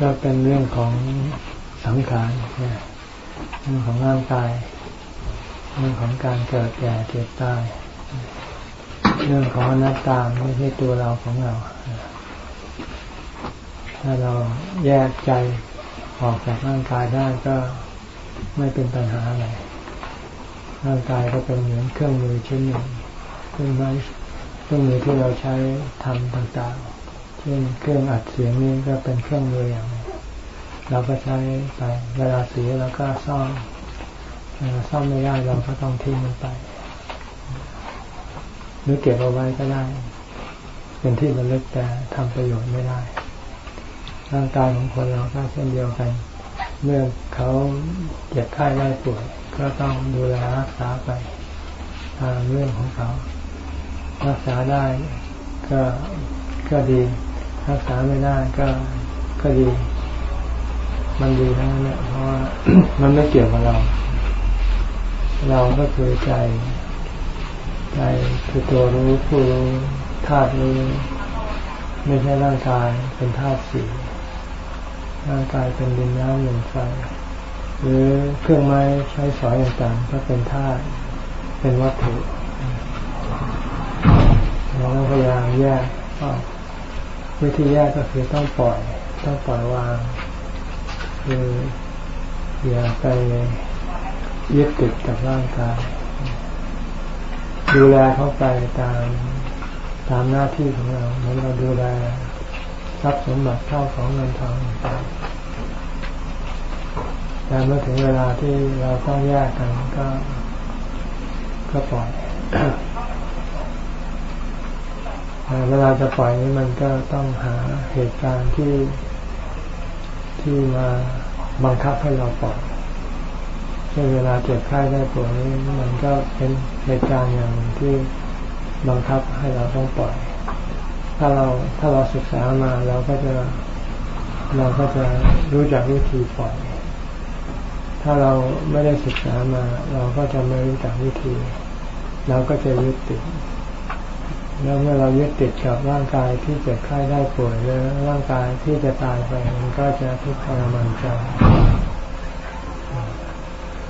ก็เป็นเรื่องของสังขารเรื่องของร่างกาย เรื่องของการเกิดแก่เจ็บตาย เรื่องของอนัตตาไม่ใช่ตัวเราของเรา ถ้าเราแยกใจออกจากร่างกายได้ก็ไม่เป็นปัญหาอะไร ร่างกายก็เป็นเหมือนเครื่องมือชิ้นหนึ่งเครื่องไม้เครื่องมือที่เราใช้ทำต่างๆ เช่นเครื่องอัดเสียงนี้ก็เป็นเครื่องมืออย่างนึงเราก็ใช้ไปเวลาเสียเราก็ซ่อมซ่อมไม่ได้เราก็ต้องทิ้งมันไป หรือเก็บเอาไว้ก็ได้ เป็นที่ระลึกแต่ทำประโยชน์ไม่ได้ ร่างกายของคนเราก็เช่นเดียวกัน เมื่อเขาเจ็บไข้ได้ป่วยก็ต้องดูแลรักษาไปตามเรื่องของเขา รักษาได้ก็ก็ดี รักษาไม่ได้ก็ก็ดี มันดีทั้งนั้นเพราะว่ามันไม่เกี่ยวกับเรา เราก็คือใจ ใจคือตัวรู้ผู้รู้ธาตุรู้ไม่ใช่ร่างกายเป็นธาตุสี่ร่างกายเป็นดินน้ำลมไฟหรือเครื่องไม้ใช้สอยต่างๆก็เป็นธาตุเป็นวัตถุเราต้องพยายามแยก วิธีแยกก็คือต้องปล่อย ต้องปล่อยวาง คืออย่าไปยึดติดกับร่างกาย ดูแลเขาไปตามตามหน้าที่ของเราเหมือนเราดูแลทรัพย์สมบัติเข้าของเงินทองต่างแต่เมื่อถึงเวลาที่เราต้องแยกกันก็ ก็ปล่อย เวลาจะปล่อยนี้มันก็ต้องหาเหตุการณ์ที่ที่มาบังคับให้เราปล่อยเช่นเวลาเจ็บไข้ได้ป่วยนี้มันก็เป็นเหตุการณ์อย่างที่บังคับให้เราต้องปล่อย ถ้าเราถ้าเราศึกษามาเราก็จะเราก็จะรู้จักวิธีปล่อย ถ้าเราไม่ได้ศึกษามา เราก็จะไม่รู้จักวิธี เราก็จะยึดติด แล้วเมื่อเรายึดติดกับร่างกายที่เจ็บไข้ได้ป่วยหรือร่างกายที่จะตายไปมันก็จะทุกข์ทรมานใจ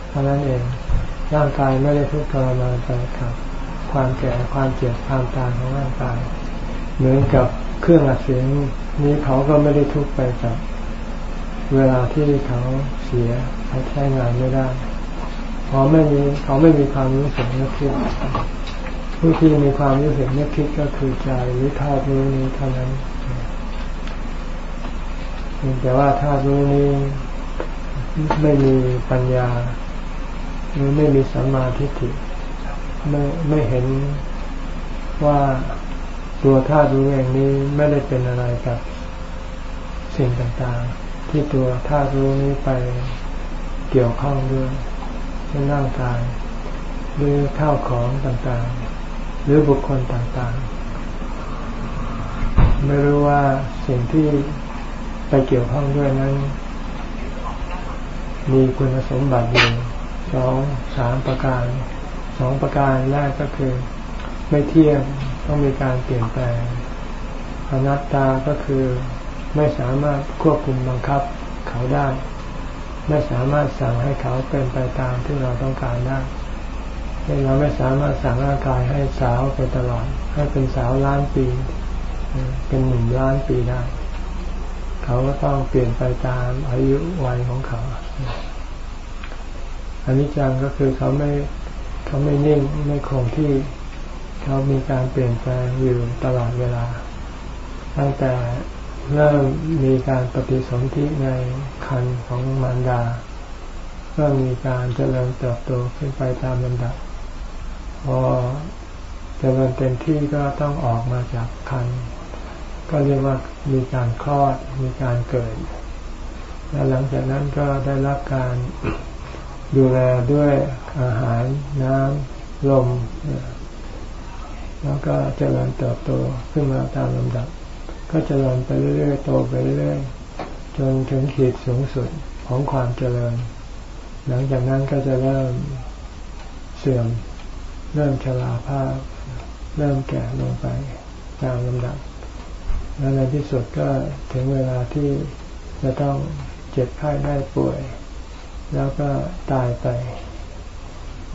เพราะนั้นเองร่างกายไม่ได้ทุกข์ทรมานไปครับ ความแก่ความเจ็บความตายของร่างกาย เหมือนกับเครื่องอัดเสียงนี้เขาก็ไม่ได้ทุกข์ไปกับ เวลาที่เขาเสียเขาใช้งานไม่ได้เขาไม่มีเขาไม่มีความรู้สึกนึกคิด ผู้ที่มีความรู้สึกนึกคิดก็คือใจหรือธาตุรู้นี้เท่านั้นแต่ว่าธาตุรู้นี้ไม่มีปัญญาหรือไม่มีสัมมาทิฏฐิไม่ไม่เห็นว่าตัวธาตุรู้เองนี้ไม่ได้เป็นอะไรกับสิ่งต่างๆ ที่ตัวธาตุรู้นี้ไปเกี่ยวข้องด้วยเช่นร่างกายหรือข้าวของต่างๆ หรือบุคคลต่างๆ ไม่รู้ว่าสิ่งที่ไปเกี่ยวข้องด้วยนั้น มีคุณสมบัติอยู่สองสามประการสองประการแรกก็คือ ไม่เที่ยงต้องมีการเปลี่ยนแปลงอนัตตาก็คือไม่สามารถควบคุมบังคับเขาได้ ไม่สามารถสั่งให้เขาเป็นไปตามที่เราต้องการได้ เราไม่สามารถสั่งร่างกายให้สาวไปตลอด ให้เป็นสาวล้านปี เป็นหนุ่มล้านปีได้ เขาก็ต้องเปลี่ยนไปตามอายุวัยของเขาอันนี้จังก็คือเขาไม่เขาไม่นิ่งไม่คงที่ เขามีการเปลี่ยนแปลงอยู่ตลอดเวลา ตั้งแต่เริ่มมีการปฏิสนธิในคันของมารดา ก็มีการเจริญเติบโตขึ้นไปตามลำดับ พอเจริญเต็มที่ก็ต้องออกมาจากคันก็เรียกว่ามีการคลอดมีการเกิด แล้วหลังจากนั้นก็ได้รับการดูแลด้วยอาหารน้ำลม แล้วก็เจริญเติบโตขึ้นมาตามลำดับ ก็เจริญไปเรื่อยๆโตไปเรื่อยๆจนถึงขีดสูงสุดของความเจริญ หลังจากนั้นก็จะเริ่มเสื่อม เริ่มชราภาพ เริ่มแก่ลงไปตามลำดับ แล้วในที่สุดก็ถึงเวลาที่จะต้องเจ็บไข้ได้ป่วย แล้วก็ตายไป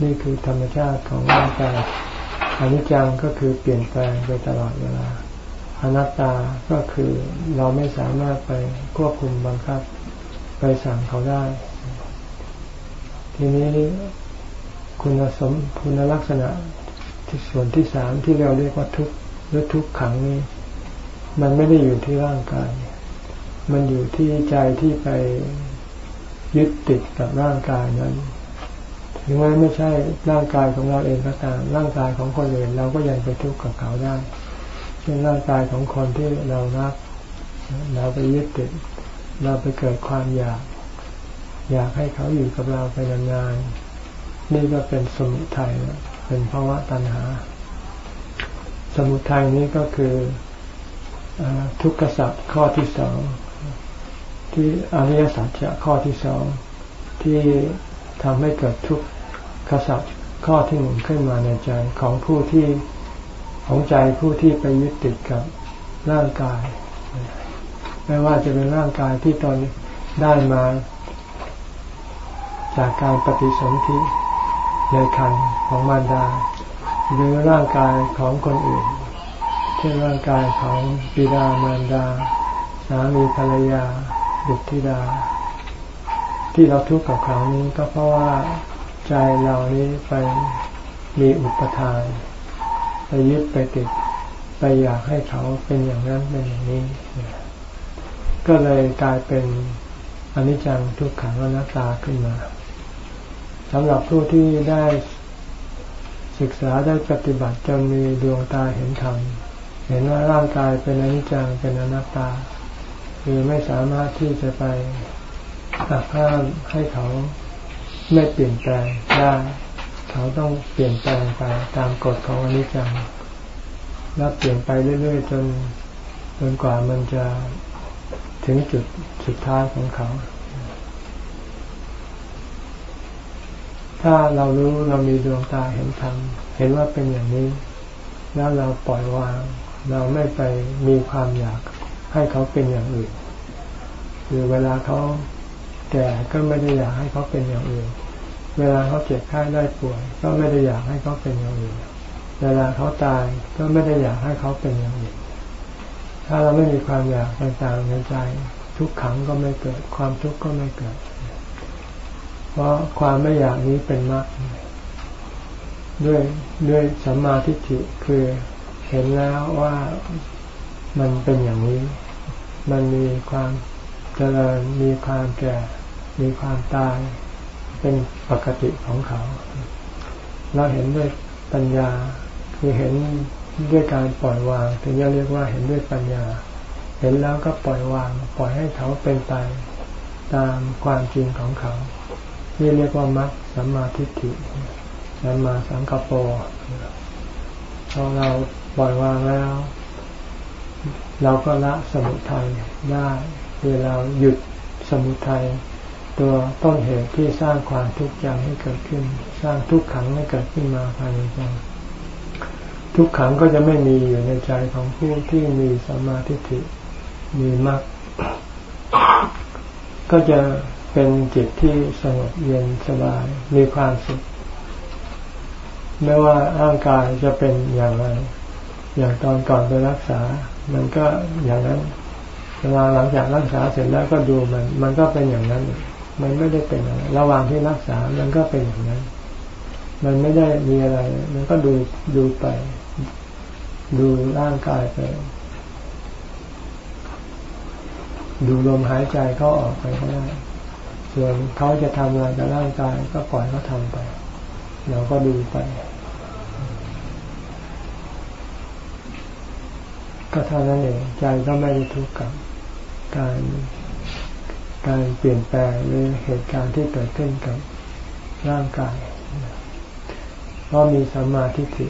นี่คือธรรมชาติของร่างกายอนิจจังก็คือเปลี่ยนแปลงไปตลอดเวลาอนัตตาก็คือเราไม่สามารถไปควบคุมบังคับ ไปสั่งเขาได้ ทีนี้ คุณสมคุณลักษณะที่ส่วนที่สามที่เราเรียกว่าทุกข์หรือทุกขังนี้ มันไม่ได้อยู่ที่ร่างกาย มันอยู่ที่ใจที่ไปยึดติดกับร่างกายนั้นถึงแม้ไม่ใช่ร่างกายของเราเองก็ตามร่างกายของคนอื่นเราก็ยังไปทุกข์กับเขาได้เช่นร่างกายของคนที่เรารัก เราไปยึดติด เราไปเกิดความอยาก อยากให้เขาอยู่กับเราไปนานๆ นี่ก็เป็นสมุทัยเป็นภาวะตัณหา สมุทัยนี้ก็คืออทุกขสัจข้อที่สองที่อริยสัจจะข้อที่สองที่ทำให้เกิดทุกขสัจข้อที่หนึ่งขึ้นมาในใจของผู้ที่ของใจผู้ที่ไปยึดติดกับร่างกาย ไม่ว่าจะเป็นร่างกายที่ตอนได้มาจากการปฏิสนธิ ในคันของมารดา หรือร่างกายของคนอื่น เช่นร่างกายของบิดามารดา สามีภรรยา บุตรธิดา ที่เราทุกข์กับเขานี้ก็เพราะว่าใจเรานี้ไปมีอุปทานไปยึดไปติดไปอยากให้เขาเป็นอย่างนั้นเป็นอย่างนี้ ก็เลยกลายเป็นอนิจจังทุกขังอนัตตาขึ้นมา สำหรับผู้ที่ได้ศึกษาได้ปฏิบัติจนมีดวงตาเห็นธรรมเห็นว่าร่างกายเป็นอนิจจังเป็นอนัตตา คือไม่สามารถที่จะไปหักห้ามให้เขาไม่เปลี่ยนแปลงได้เขาต้องเปลี่ยนแปลงไปตามกฎของอนิจจังแล้วเปลี่ยนไปเรื่อยๆจนจนกว่ามันจะถึงจุดสุดท้ายของเขา ถ้าเรารู้เรามีดวงตาเห็นธรรมเห็นว่าเป็นอย่างนี้ แล้วเราปล่อยวาง เราไม่ไปมีความอยากให้เขาเป็นอย่างอื่นคือเวลาเขาแก่ก็ไม่ได้อยากให้เขาเป็นอย่างอื่น เวลาเขาเจ็บไข้ได้ป่วย ก็ไม่ได้อยากให้เขาเป็นอย่างอื่น เวลาเขาตายก็ไม่ได้อยากให้เขาเป็นอย่างอื่น ถ้าเราไม่มีความอยากต่างๆในใจ ทุกขังก็ไม่เกิด ความทุกข์ก็ไม่เกิด เพราะความไม่อยากนี้เป็นมรรคด้วยด้วยสัมมาทิฏฐิคือเห็นแล้วว่ามันเป็นอย่างนี้ มันมีความเจริญมีความแก่ มีความตาย เป็นปกติของเขา เราเห็นด้วยปัญญาคือเห็นด้วยการปล่อยวาง ถึงจะเรียกว่าเห็นด้วยปัญญา เห็นแล้วก็ปล่อยวาง ปล่อยให้เขาเป็นไปตามความจริงของเขา นี่เรียกว่ามัรสัมมาทิฏฐิสัมมาสังกปรพอเราปล่อยวางแล้ว เราก็ละสมุทัยได้คือเราหยุดสมุทัยตัวต้นเหตุที่สร้างความทุกข์ใจให้เกิดขึ้น สร้างทุกขังให้เกิดขึ้นมาภายในใจทุกขังก็จะไม่มีอยู่ในใจของผู้ที่มีสมาธิิมีมรรคก็จะ เป็นจิตที่สงบเย็นสบายมีความสุขไม่ว่าร่างกายจะเป็นอย่างไร อย่างตอนก่อนไปรักษา มันก็อย่างนั้นเวลาหลังจากรักษาเสร็จแล้วก็ดูมัน มันก็เป็นอย่างนั้น มันไม่ได้เป็นอะไรระหว่างที่รักษา มันก็เป็นอย่างนั้น มันไม่ได้มีอะไร มันก็ดูดูไป ดูร่างกายไป ดูลมหายใจเขาออกไปก็ได้ ส่วนเขาจะทำอะไรกับร่างกายก็ปล่อยเขาทาไป เราก็ดูไป ก็เท่านั้นเองใจก็ไม่ได้ทุกข์กับการการเปลี่ยนแปลงหรือเหตุการณ์ที่เกิดขึ้นกับร่างกาย เพราะมีสัมมาทิฏฐิ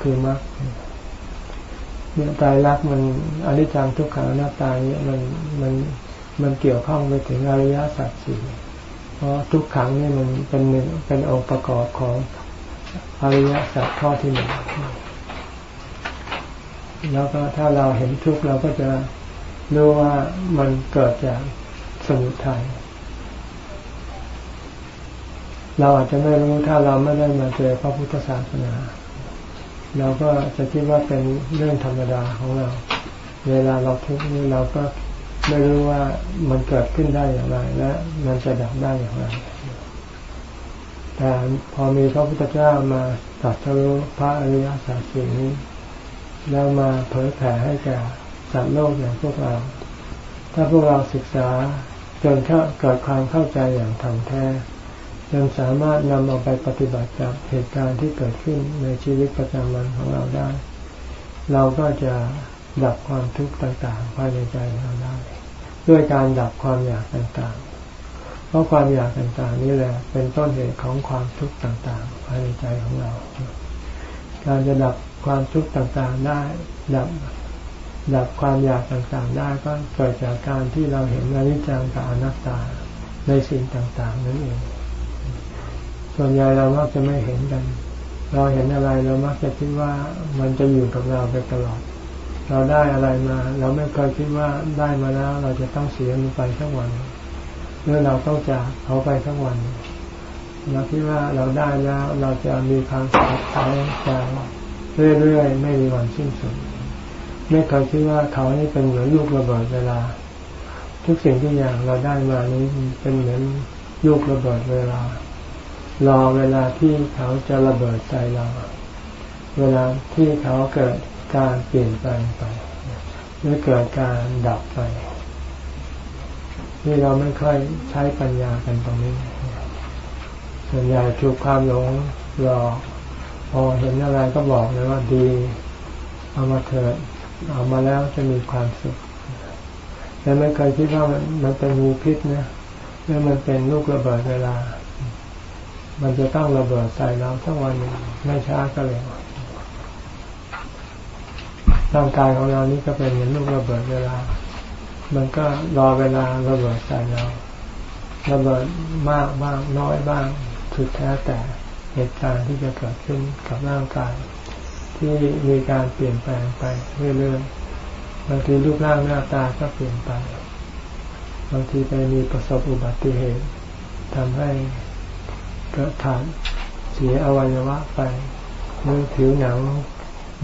คือมรรคเนี่ยตายรักมันอนิจจังทุกขังหน้าตายเนี่ยมันมัน มันเกี่ยวข้องไปถึงอริยสัจสี่เพราะทุกขังนี่มันเป็นหนึ่งเป็นองค์ประกอบของอริยสัจข้อที่หนึ่งแล้วก็ถ้าเราเห็นทุกข์เราก็จะรู้ว่ามันเกิดจากสมุทัยเราอาจจะไม่รู้ถ้าเราไม่ได้มาเจอพระพุทธศาสนา เราก็จะคิดว่าเป็นเรื่องธรรมดาของเรา เวลาเราทุกข์นี้เราก็ ไม่รู้ว่ามันเกิดขึ้นได้อย่างไร และมันจะดับได้อย่างไรแต่พอมีพระพุทธเจ้ามาตรัสรู้พระอริยสัจสี่นี้แล้วมาเผยแผ่ให้แก่สัตว์โลกอย่างพวกเรา ถ้าพวกเราศึกษาจนเกิดความเข้าใจอย่างถ่องแท้จนสามารถนำเอาไปปฏิบัติกับเหตุการณ์ที่เกิดขึ้นในชีวิตประจำวันของเราได้ เราก็จะดับความทุกข์ต่างๆภายในใจของเราได้ ด้วยการดับความอยากต่างๆ เพราะความอยากต่างๆ นี่แหละเป็นต้นเหตุของความทุกข์ต่างๆภายในใจของเรา การจะดับความทุกข์ต่างๆได้ ดับดับความอยากต่างๆ ได้ก็เกิดจากการที่เราเห็นอนิจจังกับอนัตตาในสิ่งต่างๆ นั่นเอง ส่วนใหญ่เรามักจะไม่เห็นกัน เราเห็นอะไรเรามักจะคิดว่ามันจะอยู่กับเราไปตลอด เราได้อะไรมา เราไม่เคยคิดว่าได้มาแล้ว เราจะต้องเสียมันไปทั้งวันเมื่อเราต้องจากเขาไปทั้งวันเราคิดว่าเราได้แล้วเราจะมีความสุขใจเรื่อยๆไม่มีวันสิ้นสุดไม่เคยคิดว่าเขานี่เป็นเหมือนลูกระเบิดเวลา ทุกสิ่งทุกอย่างเราได้มานี้เป็นเหมือนลูกระเบิดเวลา รอเวลาที่เขาจะระเบิดใจเรา เวลาที่เขาเกิด การเปลี่ยนแปลงไปหรือเกิดการดับไปที่เราไม่ค่อยใช้ปัญญากันตรงนี้ ส่วนใหญ่ถูกความหลงหลอกพอเห็นอะไรก็บอกเลยว่าดี เอามาเถิดเอามาแล้วจะมีความสุขแต่ไม่เคยคิดว่ามันมันเป็นมีพิษนะหรือมันเป็นลูกระเบิดเวลา มันจะต้องระเบิดใส่เราทั้งวันไม่ช้าก็เร็ว ร่างกายของเรานี่ก็เป็นเหมือนลูกระเบิดเวลา มันก็รอเวลาระเบิดใส่เราระเบิดมากบ้างน้อยบ้างสุดแท้แต่เหตุการณ์ที่จะเกิดขึ้นกับร่างกาย ที่มีการเปลี่ยนแปลงไปเรื่อยๆบางทีรูปร่างหน้าตาก็เปลี่ยนไปบางทีไปมีประสบอุบัติเหตุทำให้ก็ขาดเสียอวัยวะไปเมื่อผิวหนัง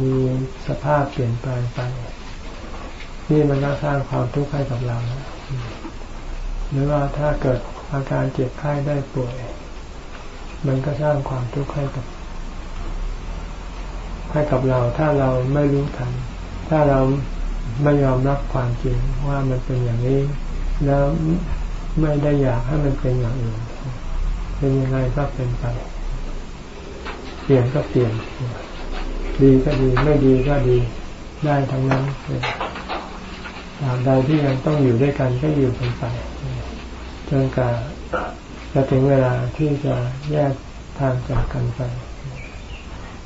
มีสภาพเปลี่ยนแปลงไป นี่มันก็สร้างความทุกข์ให้กับเราหรือว่าถ้าเกิดอาการเจ็บไข้ได้ป่วย มันก็สร้างความทุกข์ให้กับ ให้กับเรา ถ้าเราไม่รู้ทัน ถ้าเราไม่ยอมรับความจริงว่ามันเป็นอย่างนี้ แล้วไม่ได้อยากให้มันเป็นอย่างอื่น เป็นยังไงก็เป็นไป เปลี่ยนก็เปลี่ยน ดีก็ดีไม่ดีก็ดีได้ทั้งนั้นตามใดที่ยังต้องอยู่ด้วยกันก็อยู่กันไปจนกว่าจะถึงเวลาที่จะแยกทางจากกันไป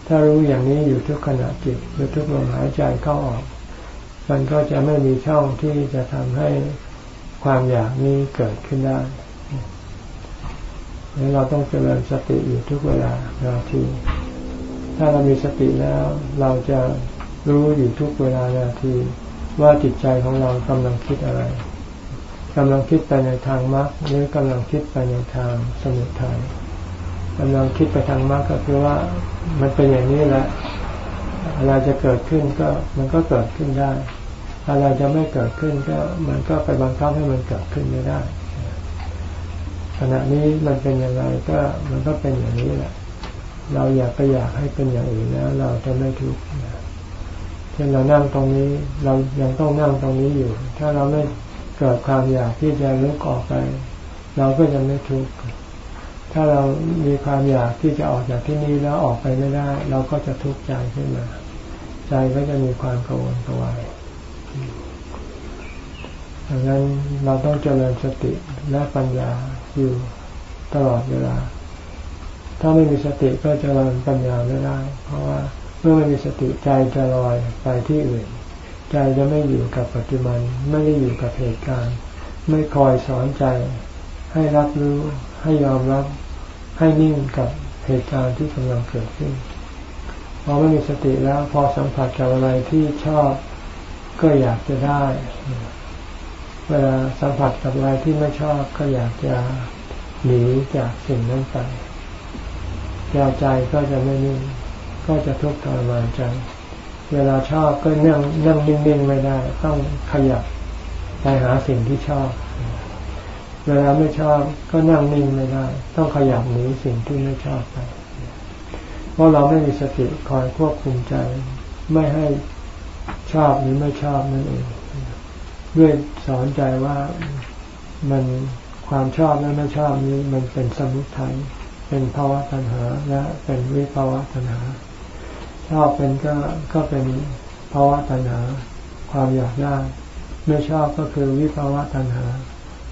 ถ้ารู้อย่างนี้อยู่ทุกขณะจิตหรือทุกลมหายใจเข้าออก มันก็จะไม่มีช่องที่จะทำให้ความอยากนี้เกิดขึ้นได้เราต้องเจริญสติอยู่ทุกเวลานาที ถ้าเรามีสติแล้ว เราจะรู้อยู่ทุกเวลานาทีว่าจิตใจของเรากำลังคิดอะไรกำลังคิดไปในทางมรรคหรือกำลังคิดไปในทางสมุทัยกำลังคิดไปทางมรรคก็คือว่ามันเป็นอย่างนี้แหละอะไรจะเกิดขึ้นก็มันก็เกิดขึ้นได้ อะไรจะไม่เกิดขึ้นก็มันก็ไปบังคับให้มันเกิดขึ้นไม่ได้ ขณะนี้มันเป็นอยังไงก็มันก็เป็นอย่างนี้แหละ เราอยากก็อยากให้เป็นอย่างอื่นแล้วเราจะไม่ทุกข์เช่นเรานั่งตรงนี้ เรายังต้องนั่งตรงนี้อยู่ ถ้าเราไม่เกิดความอยากที่จะลุกออกไป เราก็จะไม่ทุกข์ถ้าเรามีความอยากที่จะออกจากที่นี้แล้วออกไปไม่ได้ เราก็จะทุกข์ใจขึ้นมา ใจก็จะมีความกังวลกวายดังนั้นเราต้องเจริญสติและปัญญาอยู่ตลอดเวลา ถ้าไม่มีสติก็จะเริญปัญญาไม่ได้ เพราะว่าเมื่อไม่มีสติใจจะลอยไปที่อื่น ใจจะไม่อยู่กับปัจจุบัน ไม่ได้อยู่กับเหตุการณ์ ไม่คอยสอนใจ ให้รับรู้ให้ยอมรับ ให้นิ่งกับเหตุการณ์ที่กำลังเกิดขึ้นพอไม่มีสติแล้วพอสัมผัสกับอะไรที่ชอบก็อยากจะได้ เวลาสัมผัสกับอะไรที่ไม่ชอบก็อยากจะหนีจากสิ่งนั้นไป แกวใจก็จะไม่นิ่ง ก็จะทุกข์ทรมานใจ เวลาชอบก็นั่งนั่งนิ่งๆไม่ได้ ต้องขยับไปหาสิ่งที่ชอบ เวลาไม่ชอบก็นั่งนิ่งไม่ได้ ต้องขยับหนีสิ่งที่ไม่ชอบไปเพราะเราไม่มีสติคอยควบคุมใจ ไม่ให้ชอบหรือไม่ชอบนั่นเองด้วยสอนใจว่ามันความชอบและไม่ชอบนี้มันเป็นสมุทัย เป็นภาวะตัณหาและเป็นวิภาวะตัณหา ชอบเป็นก็ก็เป็นภาวะตัณหา ความอยากได้ ไม่ชอบก็คือวิภาวะตัณหา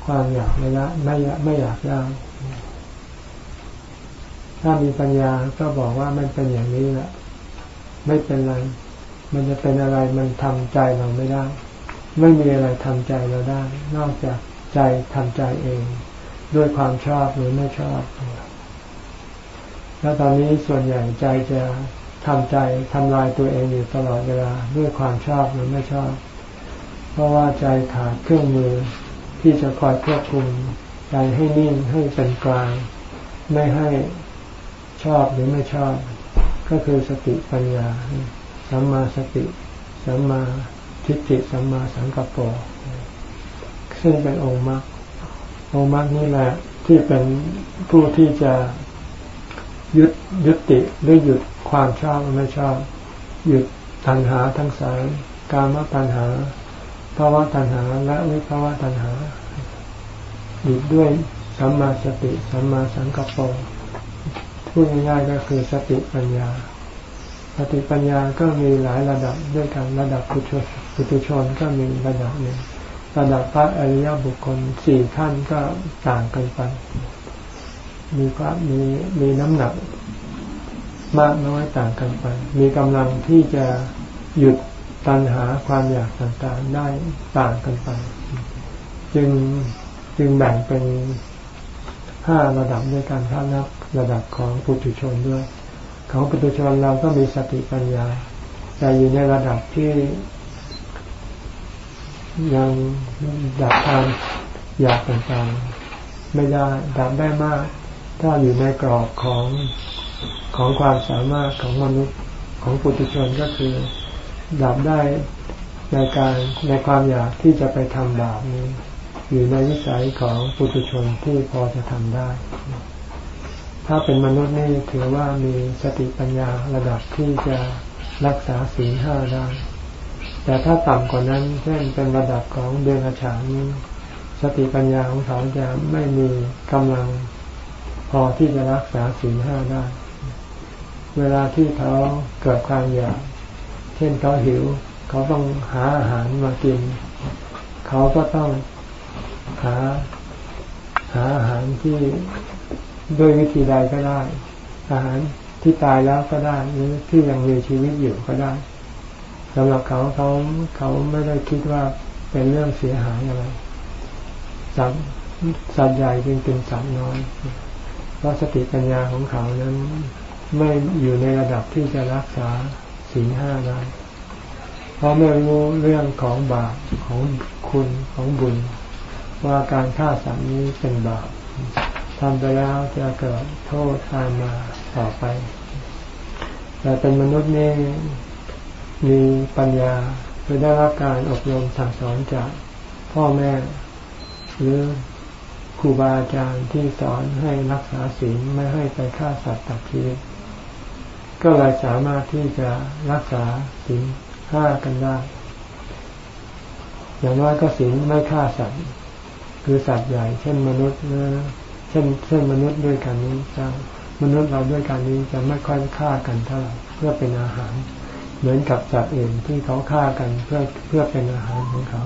ความอยากไม่ละไม่ไม่อยากได้ถ้ามีปัญญาก็บอกว่ามันเป็นอย่างนี้แหละไม่เป็นไร มันจะเป็นอะไรมันทำใจเราไม่ได้ ไม่มีอะไรทำใจเราได้ นอกจากใจทำใจเอง ด้วยความชอบหรือไม่ชอบ แล้วตอนนี้ส่วนใหญ่ใจจะทำใจทำลายตัวเองอยู่ตลอดเวลาด้วยความชอบหรือไม่ชอบ เพราะว่าใจขาดเครื่องมือที่จะคอยควบคุมใจให้นิ่งให้เป็นกลาง ไม่ให้ชอบหรือไม่ชอบ ก็คือสติปัญญาสัมมาสติสัมมาทิฏฐิสัมมาสังกัปปะซึ่งเป็นองค์มรรคองค์มรรคนี่แหละที่เป็นผู้ที่จะ ยุดยุติหรือหยุดความชอบไม่ชอบ หยุดตัณหาทั้งสายกามตัณหาภาวะตัณหาและวิภาวะตัณหาหยุดด้วยสัมมาสติสัมมาสังกัปปะพูดง่ายๆก็คือสติปัญญา สติปัญญาก็มีหลายระดับด้วยกันระดับปุถุชนปุถุชนก็มีระดับหนึ่งระดับพระอริยบุคคลสี่ขั้นก็ต่างกันไป มีความมีมีน้ำหนัก มากน้อยต่างกันไป มีกำลังที่จะหยุดตัณหาความอยากต่างๆได้ต่างกันไป จึงจึงแบ่งเป็นห้าระดับด้วยกันถ้านับระดับของปุถุชนด้วย ของปุถุชนเราก็มีสติปัญญา แต่อยู่ในระดับที่ ยังดับความอยากต่างๆไม่ได้ดับได้มาก ถ้าอยู่ในกรอบของของความสามารถของมนุษย์ของปุถุชนก็คือดับได้ในการในความอยากที่จะไปทำบาปนี้อยู่ในวิสัยของปุถุชนที่พอจะทำได้ ถ้าเป็นมนุษย์นี่ถือว่ามีสติปัญญาระดับที่จะรักษาศีลห้าได้ แต่ถ้าต่ำกว่านั้น เช่นเป็นระดับของเดือนฉางนี้สติปัญญาของเขาจะไม่มีกำลัง อที่จะรักษาศีลห้าได้ เวลาที่เขาเกิดความอยาก เช่นเขาหิว เขาต้องหาอาหารมากิน เขาก็ต้องหาหาอาหารที่ด้วยวิธีใดก็ได้ อาหารที่ตายแล้วก็ได้หรือที่ยังมีชีวิตอยู่ก็ได้สำหรับเขาเขาเขาไม่ได้คิดว่าเป็นเรื่องเสียหายอะไรสัตว์สัตว์ใหญ่จึงเป็นสัตว์น้อย ราะสติปัญญาของเขานั้นไม่อยู่ในระดับที่จะรักษาศีลห้าได้เพราะไม่รู้เรื่องของบาปของคุณของบุญ ว่าการฆ่าสัตว์นี้เป็นบาปทำไปแล้วจะเกิดโทษตามมาต่อไป แต่เป็นมนุษย์นี่มีปัญญาือได้รับการอบรมสั่งสอนจากพ่อแม่ หรือ รูบาอาจารย์ที่สอนให้รักษาศีลไม่ให้ไปฆ่าสัตว์ตัดชีวิตก็เลยสามารถที่จะรักษาศีลห้ากันได้ อย่างน้อยก็ศีลไม่ฆ่าสัตว์ คือสัตว์ใหญ่ เช่นมนุษย์เช่นเช่นมนุษย์ด้วยกันนี้จะมนุษย์เราด้วยกันนี้จะไม่ค่อยฆ่ากันเท่าไหร่เพื่อเป็นอาหาร เหมือนกับสัตว์อื่นที่เขาฆ่ากันเพื่อเพื่อเป็นอาหารของเขา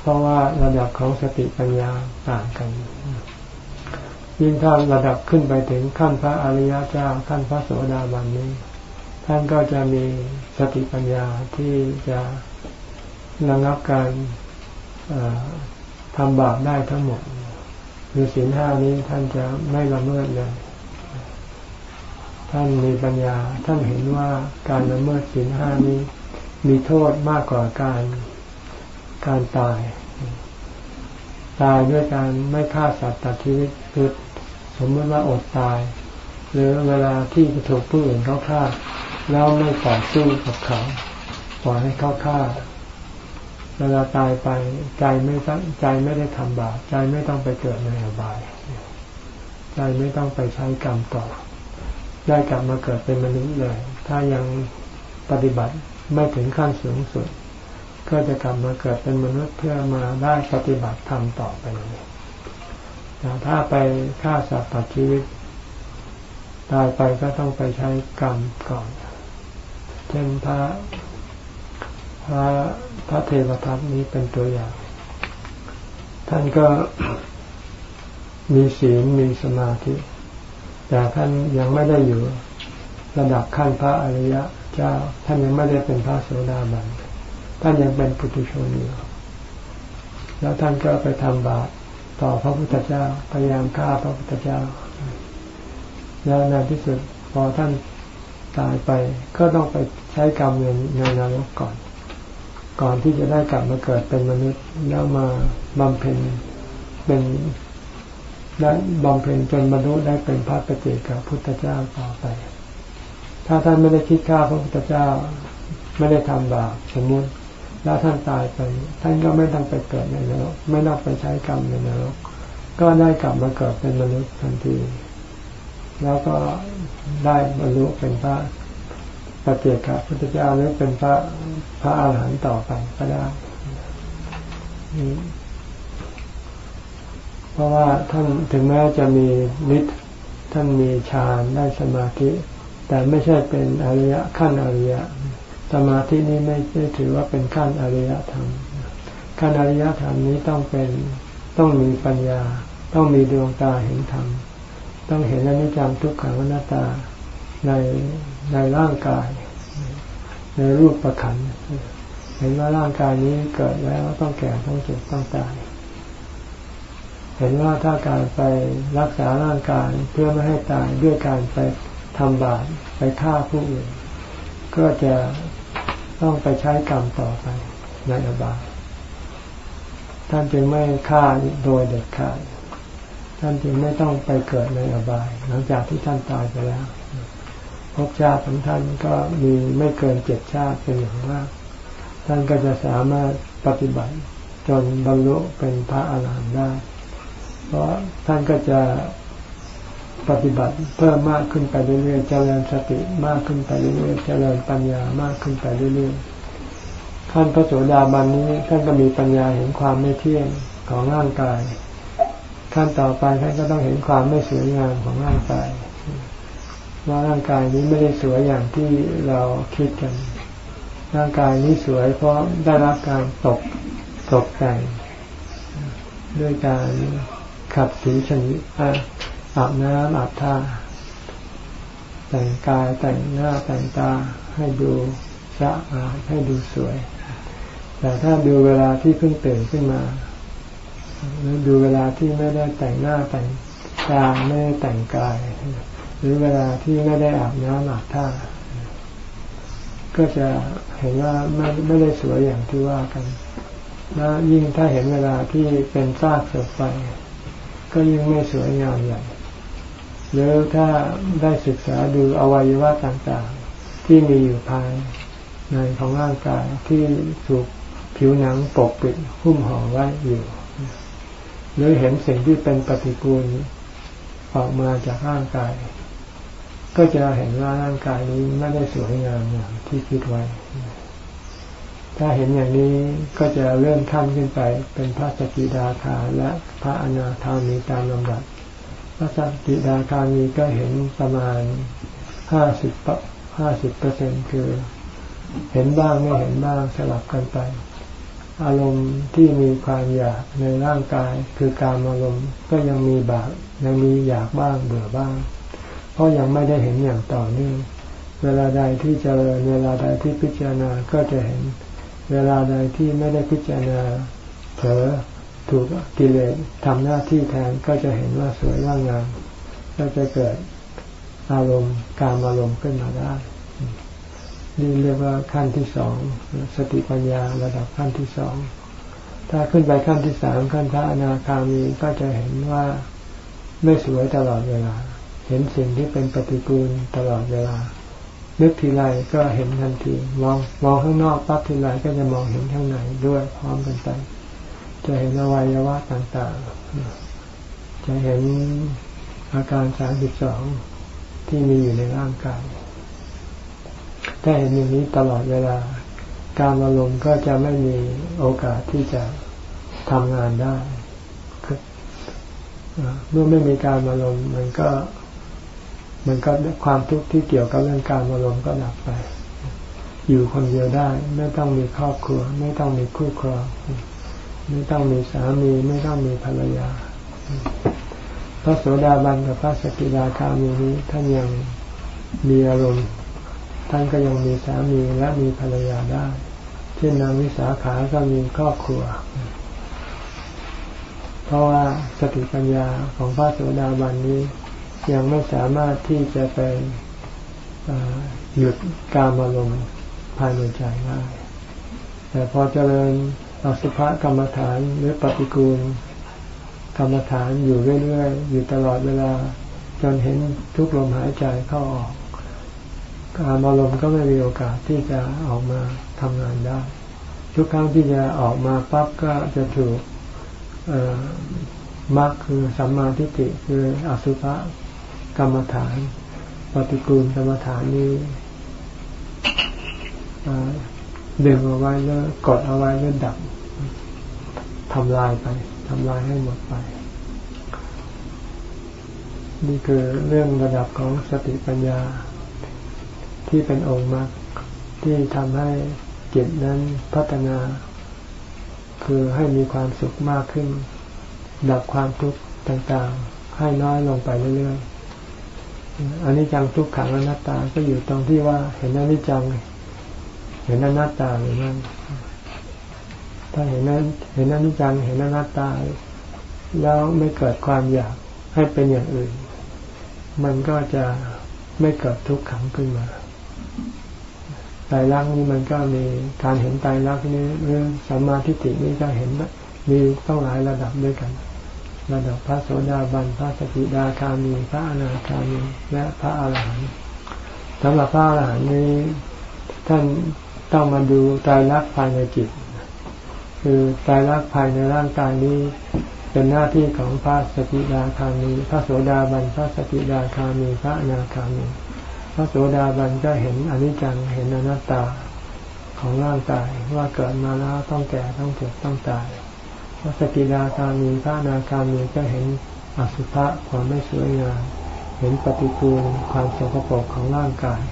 เพราะว่าระดับของสติปัญญาต่างกัน ยิ่งถ้าระดับขึ้นไปถึงขั้นพระอริยเจ้าขั้นพระโสดาบันนี้ ท่านก็จะมีสติปัญญาที่จะระงับการทำบาปได้ทั้งหมดคือศีลห้านี้ท่านจะไม่ละเมิดเลย ท่านมีปัญญา ท่านเห็นว่าการละเมิดศีลห้านี้มีโทษมากกว่าการ การตาย ตายด้วยการไม่ฆ่าสัตว์ตัดชีวิตคือสมมติว่าอดตาย หรือเวลาที่ถูกผู้อื่นเขาฆ่า แล้วไม่ต่อสู้กับเขาปล่อยให้เขาฆ่า เวลาตายไปใจไม่ใจไม่ได้ทำบาปใจไม่ต้องไปเกิดในอบาย ใจไม่ต้องไปใช้กรรมต่อ ได้กลับมาเกิดเป็นมนุษย์เลย ถ้ายังปฏิบัติไม่ถึงขั้นสูงสุด ก็จะกลับมาเกิดเป็นมนุษย์เพื่อมาได้ปฏิบัติธรรมต่อไปเลยถ้าไปฆ่าสัตว์ตัดชีวิต ตายไปก็ต้องไปใช้กรรมก่อน เช่นพระพระพระเทวทัตนี้เป็นตัวอย่าง ท่านก็มีศีลมีสมาธิ แต่ท่านยังไม่ได้อยู่ระดับขั้นพระอริยะเจ้าท่านยังไม่ได้เป็นพระโสดาบัน ท่านยังเป็นปุถุชนอยู่ แล้วท่านก็ไปทำบาปต่อพระพุทธเจ้าพยายามฆ่าพระพุทธเจ้า แล้วในที่สุดพอท่านตายไป ก็ต้องไปใช้กรรมในในนรกก่อน ก่อนที่จะได้กลับมาเกิดเป็นมนุษย์แล้วมาบำเพ็ญเป็นได้บำเพ็ญจนบรรลุได้เป็นพระปฏิกับพุทธเจ้าต่อไป ถ้าท่านไม่ได้คิดฆ่าพระพุทธเจ้า ไม่ได้ทำบาปสมมุติ แล้วท่านตายไป ท่านก็ไม่ต้องไปเกิดในนรกไม่ต้องไปใช้กรรมในนรกก็ได้กลับมาเกิดเป็นมนุษย์ทันที แล้วก็ได้บรรลุเป็นพระปฏิเจกพุทธเจ้าหรือเป็นพระพระอาหารหันต์ต่อไปก็ได้เพราะว่าท่านถึงแม้จะมีฤทธิ์ท่านมีฌานได้สมาธิ แต่ไม่ใช่เป็นอริยะขั้นอริยะ สมาธินี้ไม่ได้ถือว่าเป็นขั้นอริยธรรม ขั้นอริยธรรมนี้ต้องเป็นต้องมีปัญญา ต้องมีดวงตาเห็นธรรม ต้องเห็นอนิจจังทุกขังอนัตตาในในร่างกาย ในรูปประคันเห็นว่าร่างกายนี้เกิดแล้วต้องแก่ต้องเจ็บต้องตาย เห็นว่าถ้าการไปรักษาร่างกายเพื่อไม่ให้ตายด้วยการไปทำบาปไปฆ่าผู้อื่นก็จะ ต้องไปใช้กรรมต่อไปในอบายท่านจึงไม่ฆ่าโดยเด็ดขาดท่านจึงไม่ต้องไปเกิดในอบาย หลังจากที่ท่านตายไปแล้วภพชาติของท่านก็มีไม่เกินเจ็ดชาติเป็นอย่างมาก ท่านก็จะสามารถปฏิบัติจนบรรลุเป็นพระอาหารหันต์ได้ เพราะท่านก็จะ ปฏิบัติเพิ่มมากขึ้นไปเรื่อยๆเจริญสติมากขึ้นไปเรื่อยๆเจริญปัญญามากขึ้นไปเรื่อยๆขั้นพระโสดาบันนี้ท่านก็มีปัญญาเห็นความไม่เที่ยงของร่างกาย ขั้นต่อไปท่านก็ต้องเห็นความไม่สวยงามของร่างกายว่าร่างกายนี้ไม่ได้สวยอย่างที่เราคิดกัน ร่างกายนี้สวยเพราะได้รับการตกตกแต่งด้วยการขัดสีชนิด อาบน้ำอาบท่า แต่งกายแต่งหน้าแต่งตาให้ดูสะอาดให้ดูสวย แต่ถ้าดูเวลาที่เพิ่งตื่นขึ้นมาหรือดูเวลาที่ไม่ได้แต่งหน้าแต่งตาไม่ได้แต่งกาย หรือเวลาที่ไม่ได้อาบน้ำอาบท่า ก็จะเห็นว่าไม่ไม่ได้สวยอย่างที่ว่ากันแล้วยิ่งถ้าเห็นเวลาที่เป็นซากศพไป ก็ยิ่งไม่สวยงามใหญ่ หรือถ้าได้ศึกษาดูอวัยวะต่างๆ ที่มีอยู่ภายในของร่างกายที่ถูกผิวหนังปกปิดหุ้มห่อไว้อยู่ หรือเห็นสิ่งที่เป็นปฏิกูลออกมาจากร่างกาย ก็จะเห็นว่าร่างกายนี้ไม่ได้สวยงามอย่างที่คิดไว้ ถ้าเห็นอย่างนี้ก็จะเลื่อนขั้นขึ้นไปเป็นพระสกิดาคาและพระอนาคามีตามลำดับ พระสักิดาคามีก็เห็นประมาณห้าสิบห้าสิบเปอร์เซ็นคือเห็นบ้างไม่เห็นบ้างสลับกันไป อารมณ์ที่มีความอยากในร่างกายคือการอารมณ์ก็ยังมีบากยังมีอยากบ้างเบื่อบ้าง เพราะยังไม่ได้เห็นอย่างต่อเนื่องเวลาใดที่เจริญเวลาใดที่พิจารณาก็จะเห็น เวลาใดที่ไม่ได้พิจารณาเผลอ ถูกกิเลสทำหน้าที่แทนก็จะเห็นว่าสวยว่างามก็จะเกิดอารมณ์การอารมณ์ขึ้นมาได้นี่เรียกว่าขั้นที่สองสติปัญญาระดับขั้นที่สองถ้าขึ้นไปขั้นที่สามขั้นพระอนาคามีก็จะเห็นว่าไม่สวยตลอดเวลา เห็นสิ่งที่เป็นปฏิกูลตลอดเวลานึกทีไรก็เห็นทันที มองมองข้างนอกปั๊บทีไรก็จะมองเห็นข้างในด้วยพร้อมกันไป จะเห็นอวัยวะต่างๆ จะเห็นอาการสามสิบสองที่มีอยู่ในร่างกาย ถ้าเห็นอย่างนี้ตลอดเวลา การอารมณ์ก็จะไม่มีโอกาสที่จะทำงานได้ เมื่อไม่มีการอารมณ์มันก็มันก็ความทุกข์ที่เกี่ยวกับเรื่องการอารมณ์ก็ดับไป อยู่คนเดียวได้ ไม่ต้องมีครอบครัว ไม่ต้องมีคู่ครอง ไม่ต้องมีสามีไม่ต้องมีภรรยา พระโสดาบันกับพระสกิทาคามีนี้ท่านยังมีอารมณ์ท่านก็ยังมีสามีและมีภรรยาได้ เช่นนางวิสาขาก็มีครอบครัว เพราะว่าสติปัญญาของพระโสดาบันนี้ ยังไม่สามารถที่จะไปหยุดการอารมณ์ภายในใจได้แต่พอเจริญ อสุภกรรมฐานหรือปฏิกูลกรรมฐานอยู่เรื่อยๆ อยู่ตลอดเวลา จนเห็นทุกลมหายใจเข้าออกการอารมณ์ก็ไม่มีโอกาสที่จะออกมาทำงานได้ ทุกครั้งที่จะออกมาปั๊บก็จะถูกมรรคคือสัมมาทิฏฐิคืออสุภะกรรมฐาน ปฏิกูลกรรมฐานนี้ดึงเอาไว้แล้วกดเอาไว้แล้วดับ ทำลายไปทำลายให้หมดไป นี่คือเรื่องระดับของสติปัญญา ที่เป็นองค์มรรคที่ทำให้จิตนั้นพัฒนา คือให้มีความสุขมากขึ้น ดับความทุกข์ต่างๆ ให้น้อยลงไปเรื่อยๆอันนี้จังทุกขังอนัตตาก็อยู่ตรงที่ว่าเห็นอนิจจัง เห็นอนัตตาหรือไม่ ถ้าเห็นนั้นเห็นอนิจังเห็นอนัตตาแล้วไม่เกิดความอยากให้เป็นอย่างอื่น มันก็จะไม่เกิดทุกข์ขังขึ้นมาไตรลักษณ์นี่มันก็มีการเห็นไตรลักษณ์นี่เรื่องสัมมาทิฏฐินี่ก็เห็นมีต้องหลายระดับด้วยกัน ระดับพระโสดาบันพระสกิดาคามีพระอนาคามีและพระอาหารหันต์สำหรับพระอาหารหันต์นี้ท่านต้องมาดูไตรลักษณ์ภายในจิต คือไตรลักษณ์ภายในร่างกายนี้ เป็นหน้าที่ของพระสกิดาคามีพระโสดาบันพระสกิดาคามีพระอนาคามีพระโสดาบันก็เห็นอนิจจังเห็นอนัตตาของร่างกายว่าเกิดมาแล้วต้องแก่ต้องเจ็บต้องตายพระสกิทาคามีพระนาคามีก็เห็นอสุภะความไม่สวยงามเห็นปฏิกูลความสกปรกของร่างกาย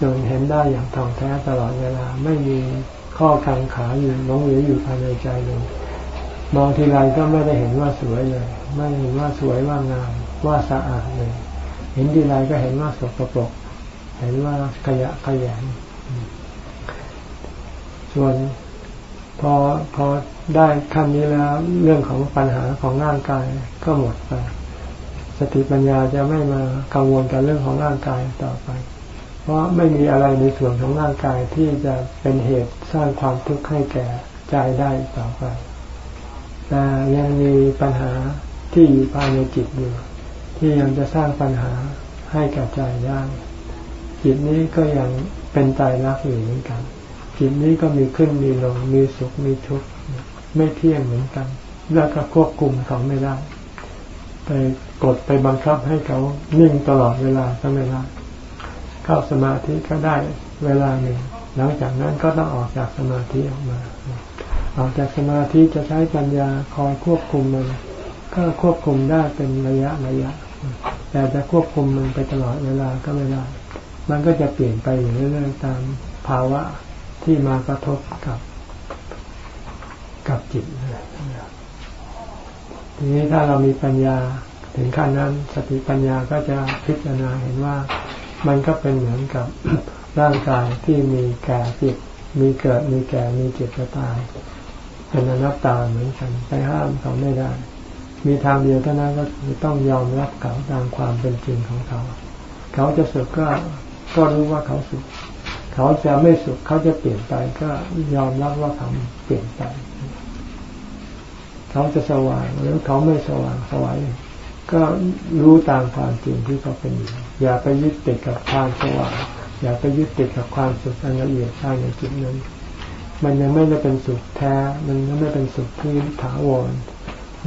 จนเห็นได้อย่างท่องแท้ตลอดเวลาไม่มี ข้อกังขาอยู่หลงเหลืออยู่ภายในใจเลยมองทีไรก็ไม่ได้เห็นว่าสวยเลย ไม่เห็นว่าสวยว่างามว่าสะอาดเลย เห็นทีไรก็เห็นว่าสกปรกเห็นว่าขยะขยงส่วนพอพอได้ขั้นนี้แล้วเรื่องของปัญหาของร่างกายก็หมดไป สติปัญญาจะไม่มากังวลกับเรื่องของร่างกายต่อไป เพราะไม่มีอะไรในส่วนของร่างกายที่จะเป็นเหตุสร้างความทุกข์ให้แก่ใจได้ต่อไปแต่ยังมีปัญหาที่อยู่ภายในจิตอยู่ ที่ยังจะสร้างปัญหาให้กับใจได้จิตนี้ก็ยังเป็นตายรักอยู่เหมือนกัน จิตนี้ก็มีขึ้นมีลง มีสุขมีทุกข์ไม่เที่ยงเหมือนกัน แล้วก็ควบคุมเขาไม่ได้ ไปกดไปบังคับให้เขานิ่งตลอดเวลาก็ไม่ได้ เข้าสมาธิก็ได้เวลาหนึ่ง หลังจากนั้นก็ต้องออกจากสมาธิออกมา ออกจากสมาธิจะใช้ปัญญาคอยควบคุมมันก็ควบคุมได้เป็นระยะระยะ แต่จะควบคุมมันไปตลอดเวลาก็ไม่ได้ มันก็จะเปลี่ยนไปอยู่เรื่อยๆตามภาวะที่มากระทบกับ กับจิตทีนี้ถ้าเรามีปัญญาถึงขั้นนั้น สติปัญญาก็จะพิจารณาเห็นว่า มันก็เป็นเหมือนกับร่างกายที่มีแก่จิตมีเกิดมีแก่มีเจ็บจะตายเป็นอนัตตาเหมือนกันไปห้ามเขาไม่ได้ มีทางเดียวเท่านั้นก็คือต้องยอมรับเขาตามความเป็นจริงของเขา เขาจะสุขก็ก็รู้ว่าเขาสุข เขาจะไม่สุขเขาจะเปลี่ยนไปก็ยอมรับว่าเขาเปลี่ยนไป เขาจะสว่างหรือเขาไม่สว่างสวายก็รู้ตามความจริงที่เขาเป็นอยู่ อย่าไปยึดติดกับความสว่างอย่าไปยึดติดกับความสุขอันละเอียดภายในจิตนั้น มันยังไม่ได้เป็นสุขแท้ มันยังไม่เป็นสุขที่ถาวร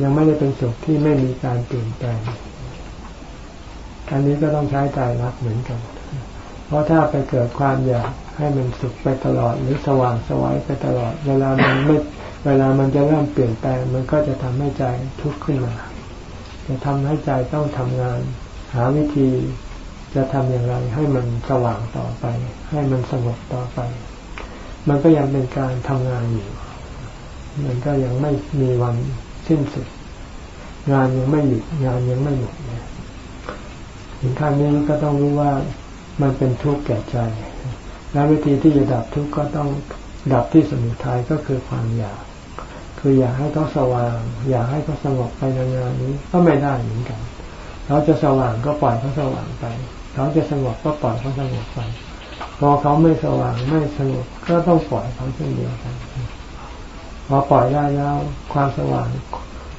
ยังไม่ได้เป็นสุขที่ไม่มีการเปลี่ยนแปลงอันนี้ก็ต้องใช้ใจรักเหมือนกัน เพราะถ้าไปเกิดความอยากให้มันสุขไปตลอด หรือสว่างสวัยไปตลอด เวลามันไม่เวลามันจะเริ่มเปลี่ยนแปลง มันก็จะทำให้ใจทุกข์ขึ้นมา จะทำให้ใจต้องทำงาน หาวิธี จะทำอย่างไรให้มันสว่างต่อไป ให้มันสงบต่อไป มันก็ยังเป็นการทำงานอยู่ มันก็ยังไม่มีวันสิ้นสุด งานยังไม่หยุดงานยังไม่หมดเนี่ยถึงขั้นนี้ก็ต้องรู้ว่ามันเป็นทุกข์แก่ใจ และวิธีที่จะดับทุกข์ก็ต้องดับที่สมุทัยก็คือความอยาก คืออยากให้เขาสว่าง อยากให้เขาสงบไปนงานนี้ก็ไม่ได้เหมือนกันเขาจะสว่างก็ปล่อยเขาสว่างไป เขาจะสงบก็ปล่อยเขาสงบไปพอเขาไม่สว่างไม่สงบก็ต้องปล่อยเขาเช่นเดียวกันพอปล่อยได้แล้วความสว่าง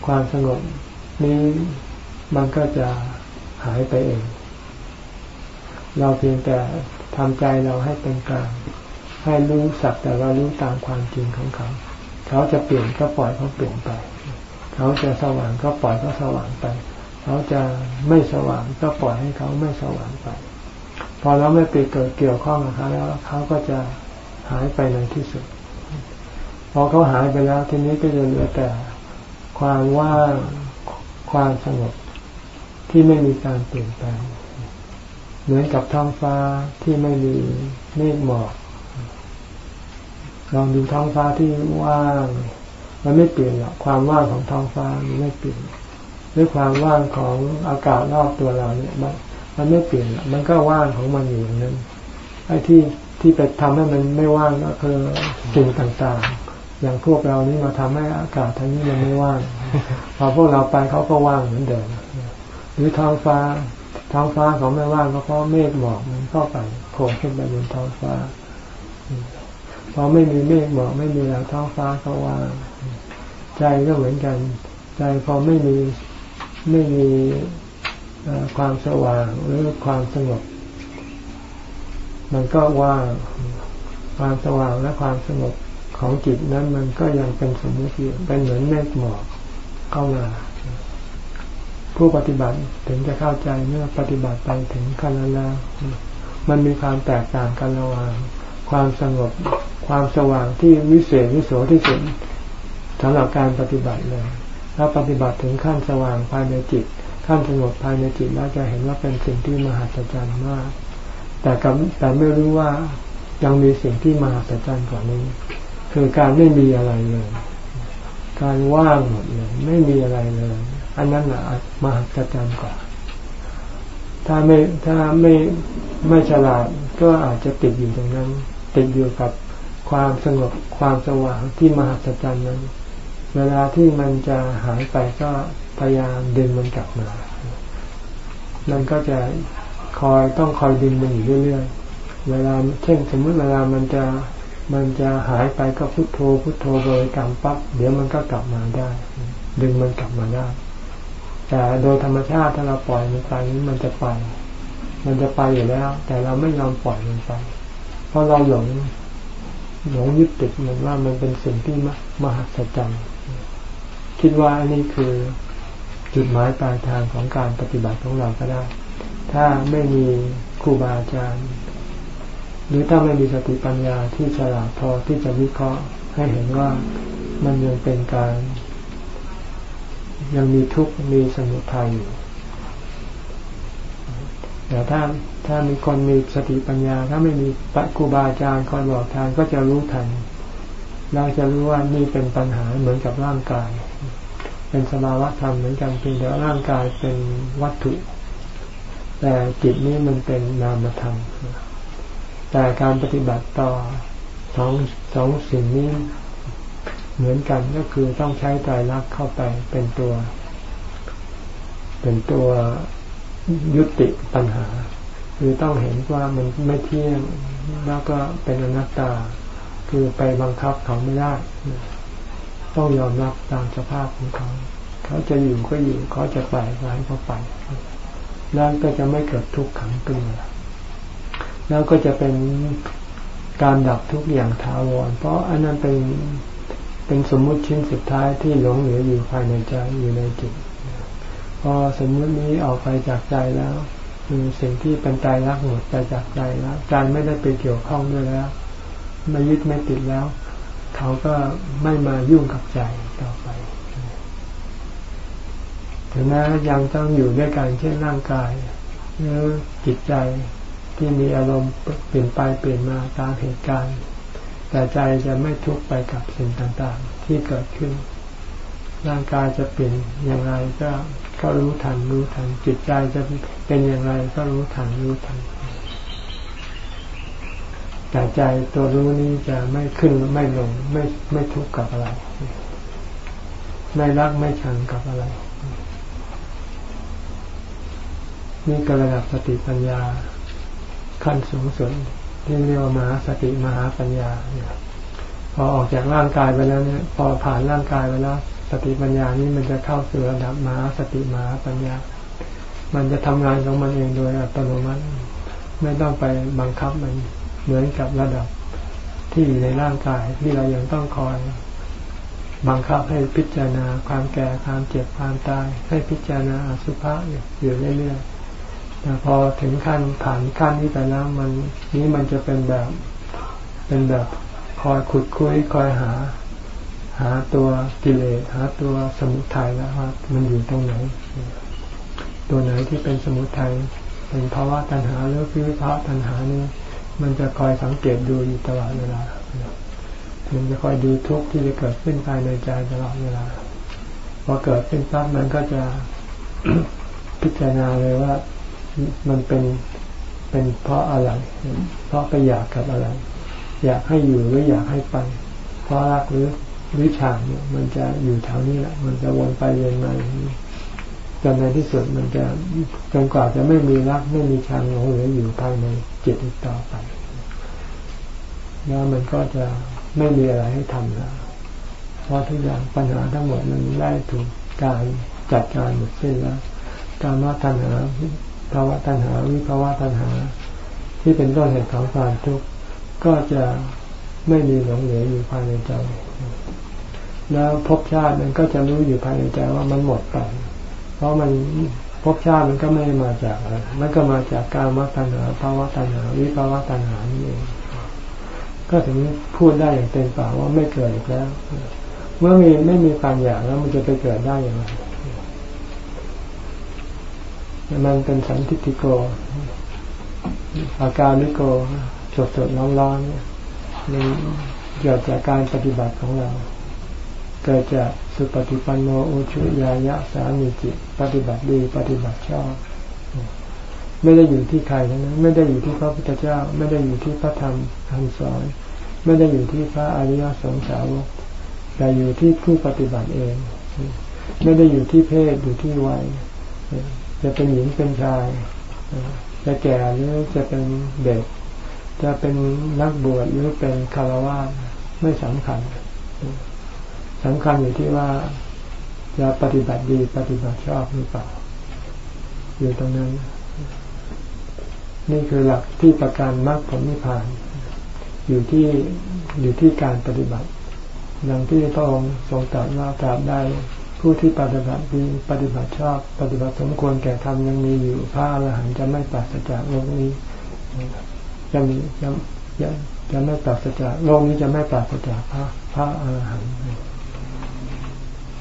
ความสงบนี้มันก็จะหายไปเอง เราเพียงแต่ทำใจเราให้เป็นกลาง ให้รู้สักแต่ว่ารู้ตามความจริงของเขา เขาจะเปลี่ยนก็ปล่อยเขาเปลี่ยนไป เขาจะสว่างก็ปล่อยเขาสว่างไป เขาจะไม่สว่างก็ปล่อยให้เขาไม่สว่างไป พอเราไม่ไปเกิดเกี่ยวข้องกับเขาแล้วเขาก็จะหายไปในที่สุด พอเขาหายไปแล้วทีนี้ก็จะเหลือแต่ความว่างความสงบที่ไม่มีการเปลี่ยนแปลงเหมือนกับท้องฟ้าที่ไม่มีเมฆหมอกลองดูท้องฟ้าที่ว่าง มันไม่เปลี่ยนหรอกความว่างของท้องฟ้ามันไม่เปลี่ยน รือความว่างของอากาศรอบตัวเราเนี่ยมันมันไม่เปลี่ยนมันก็ว่างของมันอยู่อย่างนั้นไอ้ที่ที่ไปทำให้มันไม่ว่างก็คือสิ่งต่างๆ อย่างพวกเรานี่มาทำให้อากาศทั้งนี้มันไม่ว่างพอพวกเราไปเขาก็ว่างเหมือนเดิมหรือท้องฟ้าท้องฟ้าเขาไม่ว่างก็เพราะเมฆหมอกมันเข้าไปโผล่ขึ้นไปบนท้องฟ้าพอไม่มีเมฆหมอกไม่มีแล้วท้องฟ้าก็ว่างใจก็เหมือนกัน ใจพอไม่มี ไม่มีความสว่างหรือความสงบ มันก็ว่างความสว่างและความสงบของจิตนั้นมันก็ยังเป็นสมมติเป็นเหมือนเมฆหมอกเข้ามา ผู้ปฏิบัติถึงจะเข้าใจเมื่อปฏิบัติไปถึงขั้นนั้นแล้ว มันมีความแตกต่างกันระหว่างความสงบความสว่างที่วิเศษวิโสที่สุดสำหรับการปฏิบัติเลย ถ้าปฏิบัติถึงขั้นสว่างภายในจิต ขั้นสงบภายในจิตแล้วจะเห็นว่าเป็นสิ่งที่มหัศจรรย์มาก แต่กับแต่ไม่รู้ว่ายังมีสิ่งที่มหัศจรรย์กว่านี้ คือการไม่มีอะไรเลย การว่างหมดเลยไม่มีอะไรเลย อันนั้นแหละมหัศจรรย์กว่า ถ้าไม่ถ้าไม่ไม่ฉลาดก็อาจจะติดอยู่ตรงนั้น ติดอยู่กับความสงบความสว่างที่มหัศจรรย์นั้น เวลาที่มันจะหายไปก็พยายามดึงมันกลับมา มันก็จะคอยต้องคอยดึงมันอยู่เรื่อยๆ เวลาเช่นสมมติเวลามันจะมันจะหายไปก็พุโทโธพุโทโธโดยกรรมปั๊บเดี๋ยวมันก็กลับมาได้ ดึงมันกลับมาได้ แต่โดยธรรมชาติถ้าเราปล่อยมันไปนี้มันจะไป มันจะไปอยู่แล้ว แต่เราไม่ยอมปล่อยมันไป เพราะเราหลงหลงยึดติดมันว่ามันเป็นสิ่งที่มหัศจรรย์ คิดว่าอันนี้คือจุดหมายปลายทางของการปฏิบัติของเราก็ได้ ถ้าไม่มีครูบาอาจารย์ หรือถ้าไม่มีสติปัญญาที่ฉลาดพอที่จะวิเคราะห์ให้เห็นว่ามันยังเป็นการ ยังมีทุกข์มีสมุทัยอยู่แต่ถ้าถ้ามีคนมีสติปัญญา ถ้าไม่มีปครูบาอาจารย์คอยบอกทางก็จะรู้ทันเราจะรู้ว่านี่เป็นปัญหาเหมือนกับร่างกาย เป็นสภาวะธรรมเหมือนกันเพียงแต่ร่างกายเป็นวัตถุ แต่จิตนี้มันเป็นนามธรรม แต่การปฏิบัติต่อสองสองสิ่งนี้เหมือนกันก็คือต้องใช้ใจรักเข้าไปเป็นตัว เป็นตัวยุติปัญหา คือต้องเห็นว่ามันไม่เที่ยงแล้วก็เป็นอนัตตา คือไปบังคับเขาไม่ได้ ต้องยอมรับตามสภาพของเขา เขาจะอยู่ก็อยู่ เขาจะไปร้านเขาไป แล้วก็จะไม่เกิดทุกข์ขังขึ้นมาแล้วก็จะเป็นการดับทุกอย่างถาวร เพราะอันนั้นเป็นเป็นสมมุติชิ้นสุดท้ายที่หลงเหลืออยู่ภายในใจอยู่ในจิต พอสมมุตินี้ออกไปจากใจแล้วคือสิ่งที่เป็นใจรักหมดไปจากใจแล้วใจไม่ได้ไปเกี่ยวข้องด้วยแล้วไม่ยึดไม่ติดแล้ว เขาก็ไม่มายุ่งกับใจต่อไป ถึงแม้ยังต้องอยู่ด้วยกันเช่นร่างกายหรือจิตใจที่มีอารมณ์เปลี่ยนไปเปลี่ยนมาตามเหตุการณ์ แต่ใจจะไม่ทุกข์ไปกับสิ่งต่างๆ ที่เกิดขึ้น ร่างกายจะเปลี่ยนอย่างไรก็ก็รู้ทันรู้ทันจิตใจจะเป็นอย่างไรก็รู้ทันรู้ทัน แต่ใจตัวรู้นี้จะไม่ขึ้นไม่ลงไม่ไม่ทุกข์กับอะไร ไม่รักไม่ชังกับอะไร นี่กระดับสติปัญญา ขั้นสูงสุดที่เรียกว่ามหาสติมหาปัญญาเนี่ยพอออกจากร่างกายไปแล้วเนี่ยพอผ่านร่างกายไปแล้ว สติปัญญานี้มันจะเข้าสู่ระดับมหาสติมหาปัญญา มันจะทำงานของมันเองโดยอัตโนมัติ ไม่ต้องไปบังคับมัน เหมือนกับระดับที่อยู่ในร่างกายที่เรายังต้องคอยบังคับให้พิจารณาความแก่ความเจ็บความตาย ให้พิจารณาอสุภะอยู่เรื่อยๆแต่พอถึงขั้นผ่านขั้นนี้ไปแล้วมันนี้มันจะเป็นแบบเป็นแบบคอยขุดคุยคอยหา หาตัวกิเลสหาตัวสมุทัยแล้วว่ามันอยู่ตรงไหน ตัวไหนที่เป็นสมุทัยเป็นภาวะตัณหาหรือวิภาวะตัณหานี่ มันจะคอยสังเกตดูอยู่ตลอดเวลา มันจะคอยดูทุกข์ที่จะเกิดขึ้นภายในใจตลอดเวลา พอเกิดขึ้นปั๊บมันก็จะพิจารณาเลยว่ามันเป็นเป็นเพราะอะไร เพราะไปอยากกับอะไร อยากให้อยู่หรืออยากให้ไป เพราะรักหรือหรือฉางเนี่ยมันจะอยู่แถวนี้แหละ มันจะวนไปเวียนมาจนในที่สุดมันจะจนกว่าจะไม่มีรักไม่มีชังหลงเหลืออยู่ภายใน จิตอีกต่อไปแล้วมันก็จะไม่มีอะไรให้ทำแล้ว เพราะทุกอย่างปัญหาทั้งหมดมันได้ถูกการจัดการหมดสิ้นแล้วการมาตัญหาภาวะตัณหาวิภาวะตัณหา ที่เป็นต้นเหตุของความทุกข์ก็จะไม่มีหลงเหลืออยู่ภายในใจ แล้วภพชาติมันก็จะรู้อยู่ภายในใจว่ามันหมดไป เพราะมัน ภพชาติมันก็ไม่มาจากอะไรมันก็มาจากการมาตัณหาภาวะตัณหาวิภาวะตัณหานี่เองก็ถึงพูดได้อย่างเต็มปากว่าไม่เกิดอีกแล้ว เมื่อมีไม่มีความอยากแล้วมันจะไปเกิดได้อย่างไรมันเป็นสันทิติโก อาการนิโกสดสดร้อนร้อนมันเกิดจากการปฏิบัติของเรา กิดจากสุปฏิปันโนอุชุยายะสามีจิต ปฏิบัติดีปฏิบัติชอบไม่ได้อยู่ที่ใครนะไม่ได้อยู่ที่พระพุทธเจ้า ไม่ได้อยู่ที่พระธรรมคำสอน ไม่ได้อยู่ที่พระอริยสงสาวกแต่อยู่ที่ผู้ปฏิบัติเอง ไม่ได้อยู่ที่เพศอยู่ที่วัยจะเป็นหญิงเป็นชายจะแก่หรือจะเป็นเด็ก จะเป็นนักบวชหรือเป็นคารวะไม่สำคัญ สำคัญอยู่ที่ว่าจะปฏิบัติดีปฏิบัติชอบหรือเปล่า อยู่ตรงนั้น นี่คือหลักที่ประกันมรรคผลนิพพาน อยู่ที่อยู่ที่การปฏิบัติดังที่พระองค์ทรงตรัสว่าตราบได้ผู้ที่ปฏิบัติดีปฏิบัติชอบ ปฏิบัติสมควรแก่ธรรมยังมีอยู่พระอรหันต์จะไม่ปราศจากโลกนี้จะมีจะจะจะไม่ปราศจากโลกนี้จะไม่ปราศจากพระพระอรหันต์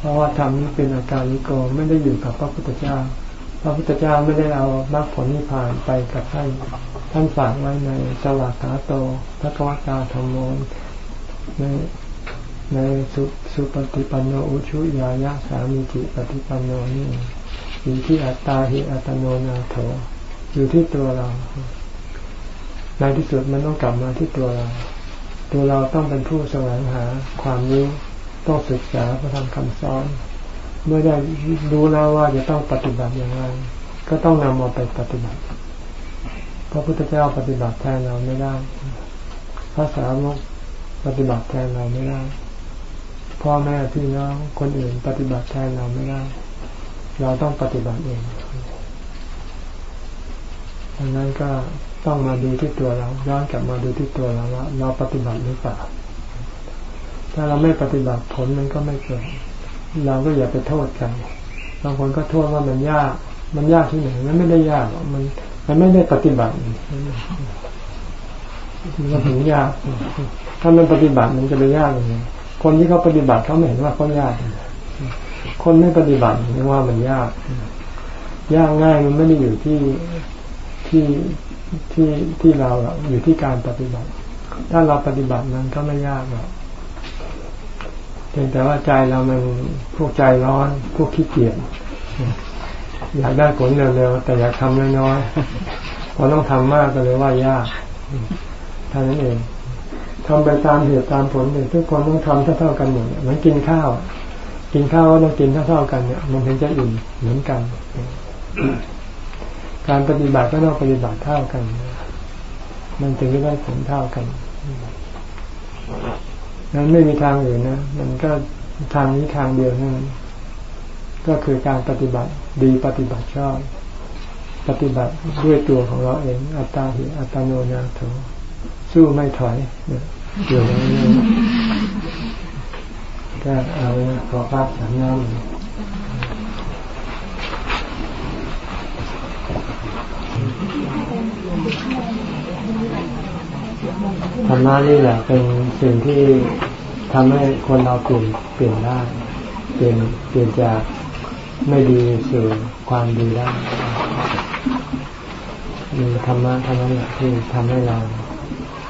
ราะว่าธรรมนี้เป็นอาการลิโกไม่ได้อยู่กับพระพุทธเจ้า พระพุทธเจ้าไม่ได้เอามรรคผลนิพพานไปกับท่าน ท่านฝากไว้ในสวากขาโตพระกวตาธรรมโมในในสุสุปฏิปันโนอุชุยายะสามีจิปฏิปันโนนี่อยู่ที่อัตตาหิอัตโนนาโถอยู่ที่ตัวเราในที่สุดมันต้องกลับมาที่ตัวเรา ตัวเราต้องเป็นผู้แสวงหาความรู้ ต้องศึกษาพระธรรมคำสอน เมื่อได้รู้แล้วว่าจะต้องปฏิบัติอย่างไร ก็ต้องนำมาไปปฏิบัติพระพุทธเจ้าปฏิบัติแทนเราไม่ได้ พระสาวกปฏิบัติแทนเราไม่ได้ พ่อแม่พี่น้องคนอื่นปฏิบัติแทนเราไม่ได้ เราต้องปฏิบัติเองดังนั้นก็ต้องมาดูที่ตัวเรา ย้อนกลับมาดูที่ตัวเราว่าเราปฏิบัติหรือเปล่า ถ้าเราไม่ปฏิบัติผลมันก็ไม่เกิด เราก็อย่าไปโทษกันบางคนก็โทษว่ามันยาก มันยากที่ไหนมันไม่ได้ยากมัน มันไม่ได้ปฏิบัติมันก็ถึงยาก ถ้ามันปฏิบัติมันจะไปยากยังไงคนที่เขาปฏิบัติเขาไม่เห็นว่าเขายาก คนไม่ปฏิบัตินึกว่ามันยาก ยากง่ายมันไม่ได้อยู่ที่ที่ที่ที่เราอยู่ที่การปฏิบัติ ถ้าเราปฏิบัตินั้นก็ไม่ยากหรอก พียงแต่ว่าใจเรามันพวกใจร้อน พวกขี้เกียจอยากได้ผลเร็วๆแต่อยากทำน้อยๆพอต้องทำมากก็เลยว่ายากเท่านั้นเองทำไปตามเหตุตามผลเลยทุกคนต้องทำเท่าๆกันหมดเหมือนกินข้าว กินข้าวก็ต้องกินเท่าๆกันเนี่ย มันถึงจะอิ่มเหมือนกัน การปฏิบัติก็ต้องปฏิบัติเท่ากัน มันถึงจะได้ผลเท่ากัน นั้นไม่มีทางอื่นนะ มันก็ทางนี้ทางเดียวนั่นก็คือการปฏิบัติดีปฏิบัติชอบ ปฏิบัติด้วยตัวของเราเอง อัตตาหิอัตโนนาโถสู้ไม่ถอยเดี๋ยวนี้ก็เอาขอพักสันน้ำ ธรรมะนี่แหละเป็นสิ่งที่ทำให้คนเราเปลี่ยนเปลี่ยนได้เปลี่ยนเปลี่ยนจากไม่ดีสู่ความดีได้มีธรรมะเท่านั้นแหละที่ทำให้เรา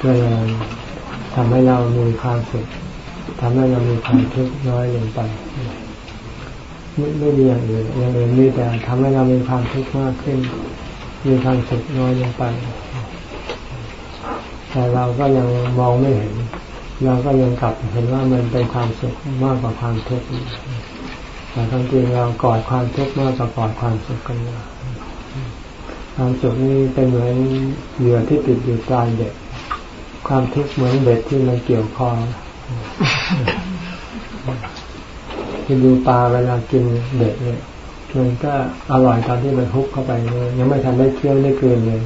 เจริญทำให้เรามีความสุขทำให้เรามีความทุกข์น้อยลงไปไม่ไม่มีอย่างอื่นอย่างอื่นมีแต่ทำให้เรามีความทุกข์มากขึ้น มีความสุขน้อยลงไป แต่เราก็ยังมองไม่เห็น เราก็ยังกลับเห็นว่ามันเป็นความสุขมากกว่าความทุกข์แต่ความจริงเรากอดความทุกข์มากกว่ากอดความสุขกันว่ความสุขนี่เป็นเหมือนเหยื่อที่ติดอยู่ปลายเด็ก ความทุกข์เหมือนเบ็ดที่มันเกี่ยวคอที่ดูปลาเวลากินเด็กเนี่ยมันก็อร่อยตอนที่มันฮุบเข้าไปเลยยังไม่ทันได้เคี้ยวได้เกินเลย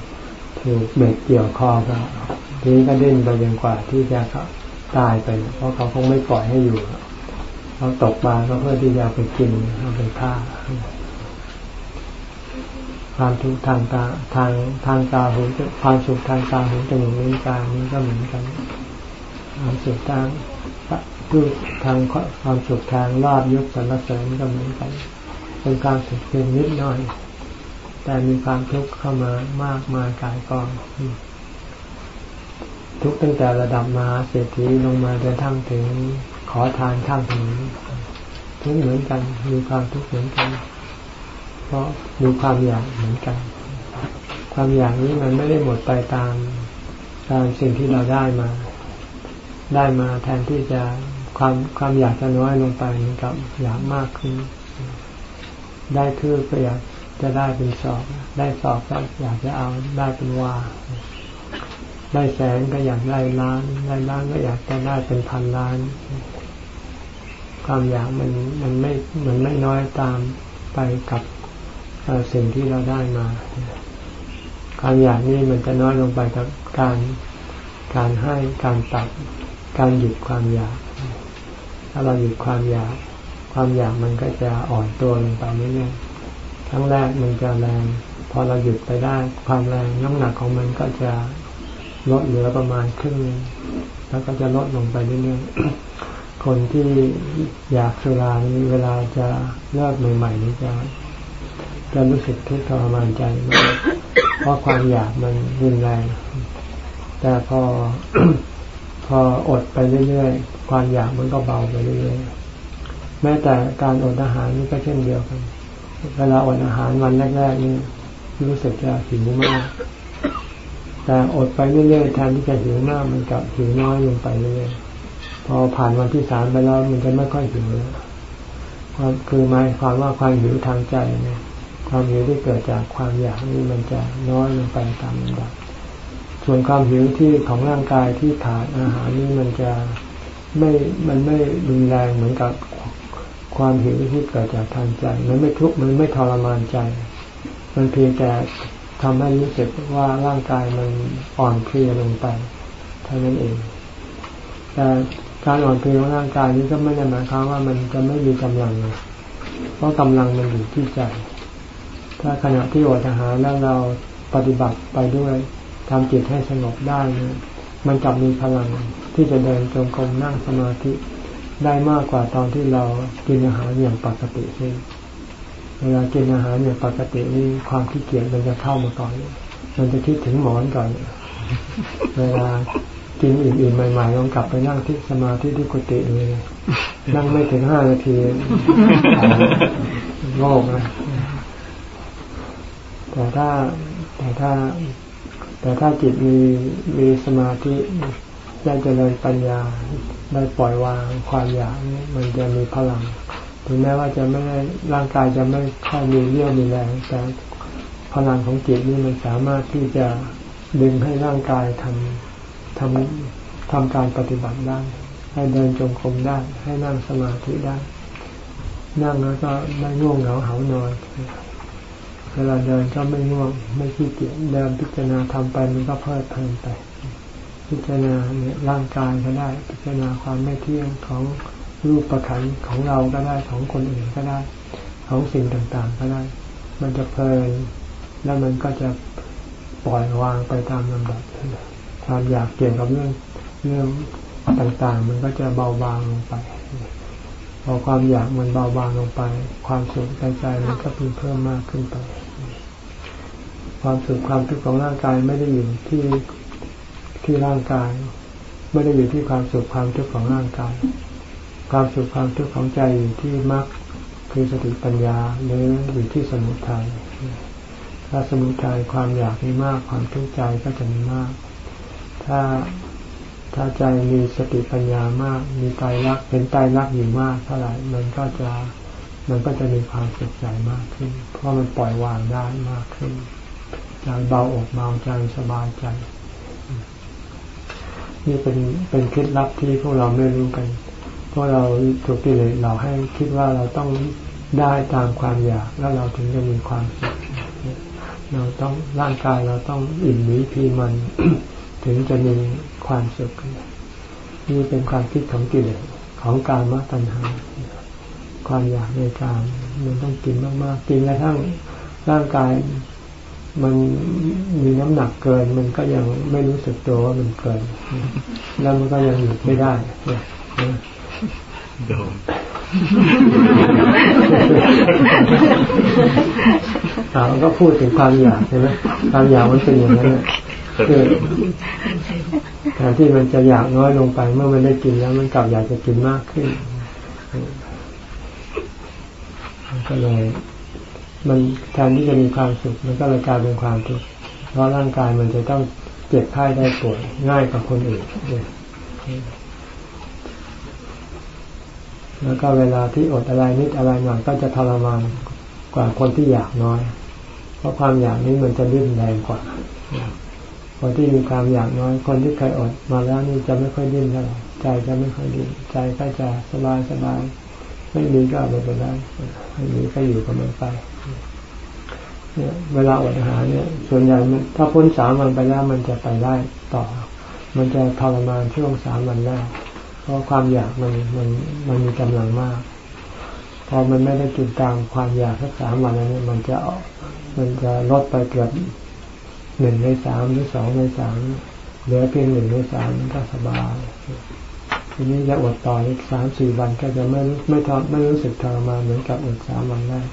ถูกเบ็ดเกี่ยวคอก็ นี้ก็ดิ้นไปจนกว่าที่จะตายไป เพราะเขาคงไม่ปล่อยให้อยู่เขาตกปลาก็เพื่อที่จะไปกินเอาไปฆ่าความทุกข์ทางตาทางทางตาหูความสุขทางตาหูจมูกลิ้นกายนี้ก็เหมือนกันความสุขทางรูปทางความสุขทางลาบยศสรรเสริญก็เหมือนกันเป็นการสุขเพียงนิดหน่อย แต่มีความทุกข์เข้ามามากมายกายกอง ทุกตั้งแต่ระดับมาเศรษฐีลงมาจนทั้งถึงขอทานข้างถนนทุกเหมือนกัน มีความทุกข์เหมือนกัน เพราะมีความอยากเหมือนกัน ความอยากนี้มันไม่ได้หมดไปตามตามสิ่งที่เราได้มา ได้มาแทนที่จะความความอยากจะน้อยลงไปกับอยากมากขึ้น ได้คือก็อยากจะได้เป็นสอบ ได้สอบก็อยากจะเอาได้เป็นว่า ได้แสนก็อยากได้ล้าน ได้ล้านก็อยากจะได้เป็นพันล้าน ความอยากมันมันไม่มันไม่น้อยตามไปกับสิ่งที่เราได้มา ความอยากนี่มันจะน้อยลงไปกับการการให้การตัดการหยุดความอยาก ถ้าเราหยุดความอยาก ความอยากมันก็จะอ่อนตัวลงไปเรื่อยๆครั้งแรกมันจะแรง พอเราหยุดไปได้ ความแรงน้ำหนักของมันก็จะ ลดเหลือประมาณครึ่งแล้วก็จะลดลงไปเรื่อยๆ คนที่อยากสุรานี้เวลาจะเลิกใหม่ๆนี้จะจะรู้สึกทุกข์ทรมานใจมากเพราะความอยากมันรุนแรง แต่พอพออดไปเรื่อยๆ ความอยากมันก็เบาไปเรื่อยๆ แม้แต่การอดอาหารนี่ก็เช่นเดียวกัน เวลาอดอาหารวันแรกๆนี่รู้สึกจะหิวมาก แต่อดไปเรื่อยๆแทนที่จะหิวมากมันกลับหิวน้อยลงไปเรื่อยๆพอผ่านวันที่สามไปแล้วมันจะไม่ค่อยหิวแล้วความคือหมายความว่าความหิวทางใจเนี่ยความหิวที่เกิดจากความอยากนี่มันจะน้อยลงไปตามลำดับ ส่วนความหิวที่ของร่างกายที่ขาดอาหารนี่มันจะไม่ มันไม่รุนแรงเหมือนกับความหิวที่เกิดจากทางใจ มันไม่ทุกข์ มันไม่ทรมานใจ มันเพียงแต่ ทำให้รู้สึกว่าร่างกายมันอ่อนเพลียลงไปเท่านั้นเอง แต่การอ่อนเพลียของร่างกายนี้ก็ไม่ได้หมายความว่ามันจะไม่มีกำลังเพราะกำลังมันอยู่ที่ใจ ถ้าขณะที่อดอาหารแล้วเราปฏิบัติไปด้วยทำจิตให้สงบได้นะมันกลับมีพลังที่จะเดินจงกรมนั่งสมาธิได้มากกว่าตอนที่เรากินอาหารอย่างปกติซึ่ เวลากินอาหารอย่างปกตินี่ความขี้เกียจมันจะเข้ามาก่อน มันจะคิดถึงหมอนก่อน เวลากินอื่นๆใหม่ๆลองกลับไปนั่งที่สมาธิที่กุฏิเลย นั่งไม่ถึงห้านาทีโลกนะแต่ถ้าแต่ถ้า แต่ถ้าจิตมีมีสมาธิได้เจริญปัญญาได้ปล่อยวางความอยากมันจะมีพลัง ถึงแม้ว่าจะไม่ได้ร่างกายจะไม่ค่อยมีเรี่ยวมีแรงแต่พลังของจิตนี่มันสามารถที่จะดึงให้ร่างกายทำทำทำการปฏิบัติได้ ให้เดินจงกรมได้ ให้นั่งสมาธิได้ นั่งแล้วก็ไม่ง่วงเหงาเหานอน เวลาเดินก็ไม่ง่วง ไม่ขี้เกียจเดินพิจารณาทำไปมันก็เพลิดเพลินไป พิจารณาเนี่ยร่างกายก็ได้ พิจารณาความไม่เที่ยงของ รูปประคันของเราก็ได้ของคนอื่นก็ได้ ของสิ่งต่างๆ ก็ได้ มันจะเพลินแล้วมันก็จะปล่อยวางไปตามลำดับความอยากเกี่ยวกับเรื่องเรื่องต่างๆ มันก็จะเบาบางลงไปพอความอยากมันเบาบางลงไป ความสุขใจใจมันก็เพิ่มมากขึ้นไป ความสุขความทุกข์ของร่างกายไม่ได้อยู่ที่ที่ร่างกาย ไม่ได้อยู่ที่ความสุขความทุกข์ของร่างกาย ความสุขความทุกข์ของใจอยู่ที่มรรคคือสติปัญญาหรืออยู่ที่สมุทัยถ้าสมุทัยความอยากมีมากความทุกข์ใจก็จะมีมาก ถ้าถ้าใจมีสติปัญญามาก มีใจรักเป็นใจรักอยู่มากเท่าไหร่มันก็จะมันก็จะมีความสุขใจมากขึ้น เพราะมันปล่อยวางได้มากขึ้นใจเบาอกเบาใจสบายใจ นี่เป็นเป็นเคล็ดลับที่พวกเราไม่รู้กัน เพราะเราถูกกิเลสเราให้คิดว่าเราต้องได้ตามความอยากแล้วเราถึงจะมีความสุขเราต้องร่างกายเราต้องอิ่มหรือพีมันถึงจะมีความสุขนี่เป็นความคิดของกิเลสของการมาตัณหา ความอยากในการมันต้องกินมากๆกินกระทั่งร่างกายมันมีน้ำหนักเกิน มันก็ยังไม่รู้สึกตัวว่ามันเกิน แล้วมันก็ยังหยุดไม่ได้ โดนเราก็พูดถึงความอยากใช่ไหมความอยากมันเป็นอย่างนั้นคือแทนที่มันจะอยากน้อยลงไป เมื่อมันได้กินแล้ว มันกลับอยากจะกินมากขึ้นก็เลยมันแทนที่จะมีความสุข มันก็เลยกลายเป็นความทุกข์เพราะร่างกายมันจะต้องเจ็บไข้ได้ป่วยง่ายกว่าคนอื่น แล้วก็เวลาที่อดอะไรนิดอะไรหน่อยก็จะทรมานกว่าคนที่อยากน้อย เพราะความอยากนี้มันจะดิ้นแรงกว่า คนที่มีความอยากน้อย คนที่เคยอดมาแล้วนี่จะไม่ค่อยดิ้นเท่าไหร่ใจจะไม่ค่อยดิ้นใจก็จะสบายสบายไม่มีก็ไม่เป็นไรไม่มีก็อยู่กับมันไปเนี่ยเวลาอดอาหารเนี่ย ส่วนใหญ่ถ้าพ้นสามวันไปแล้วมันจะไปได้ต่อ มันจะทรมานช่วงสามวันแรก เพราะความอยากมันมันมันมีกำลังมาก พอมันไม่ได้กินตามความอยากสักสามวันนี้มันจะมันจะลดไปเกือบหนึ่งในสามหรือสองในสามเหลือเพียงหนึ่งในสามก็สบายทีนี้จะอดต่ออีกสามสี่วันก็จะไม่ไม่ทอไม่รู้สึกทรมานเหมือนกับอดสามวันแรก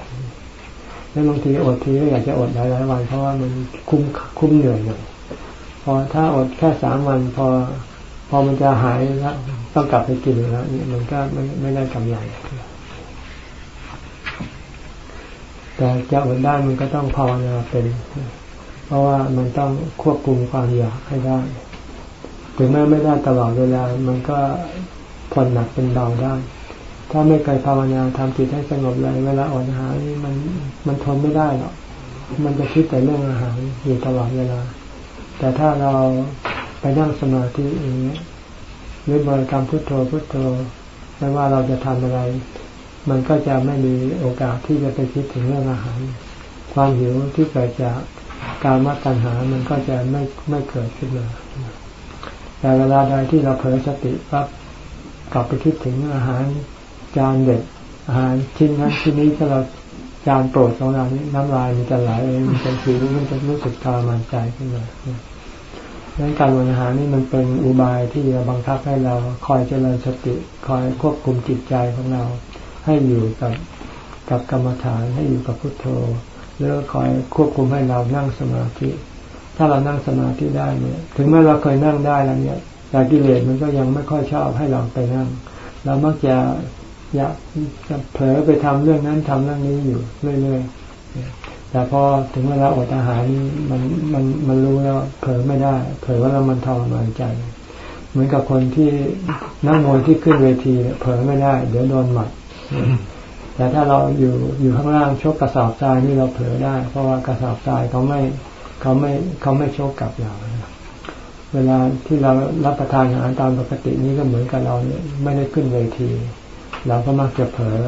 แล้วบางทีอดทีก็อยากจะอดหลายหลายวัน เพราะว่ามันคุ้มคุ้มเหนื่อยหน่อยพอถ้าอดแค่สามวัน พอ พอมันจะหายแล้ว ต้องกลับไปกินแล้วนี่มันก็ไม่ไม่ได้กำไรแต่จะอดได้มันก็ต้องภาวนาเป็น เพราะว่ามันต้องควบคุมความอยากให้ได้ ถึงแม้ไม่ได้ตลอดเวลา มันก็ผ่อนหนักเป็นเบาได้ ถ้าไม่เคยภาวนาทำจิตให้สงบเลย เวลาอดอาหารนี่มันมันทนไม่ได้หรอก มันจะคิดแต่เรื่องอาหารอยู่ตลอดเวลา แต่ถ้าเราไปนั่งสมาธิอย่างนี้ หรือบริกรรมพุทโธพุทโธไม่ว่าเราจะทำอะไร มันก็จะไม่มีโอกาสที่จะไปคิดถึงเรื่องอาหาร ความหิวที่เกิดจากการมัดตัญหามันก็จะไม่ไม่เกิดขึ้นมา แต่เวลาใดที่เราเผลอสติปั๊บกลับไปคิดถึงอาหารจานเด็ดอาหารชิ้นนั้นชิ้นนี้ถ้าเราจานโปรดของเรานี้น้ำลายมันจะไหลมันจะหิวมันจะรู้สึกทรมานใจขึ้นมา ดังนั้นการบริหารนี่มันเป็นอุบายที่จะบังคับให้เราคอยเจริญสติคอยควบคุมจิตใจของเรา ให้อยู่กับกับกรรมฐานให้อยู่กับพุทโธแล้วคอยควบคุมให้เรานั่งสมาธิ ถ้าเรานั่งสมาธิได้เนี่ย ถึงแม้เราเคยนั่งได้แล้วเนี่ยแต่กิเลสมันก็ยังไม่ค่อยชอบให้เราไปนั่ง เรามักจะอยากจะเผลอไปทำเรื่องนั้นทำเรื่องนี้อยู่เรื่อยๆ แต่พอถึงเวลาอดอาหารมันมันมันรู้แล้วเผลอไม่ได้เผลอว่าเรามันทรมานใจ เหมือนกับคนที่นั่งมวยที่ขึ้นเวทีเผลอไม่ได้ เดี๋ยวโดนหมัดแต่ถ้าเราอยู่อยู่ข้างล่างชกกระสอบทรายนี่เราเผลอได้ เพราะว่ากระสอบทรายเขาไม่เขาไม่เขาไม่ชกกลับเราเวลาที่เรารับประทานอาหารตามปกตินี้ก็เหมือนกับเราเนี่ยไม่ได้ขึ้นเวที เราก็มักจะเผลอ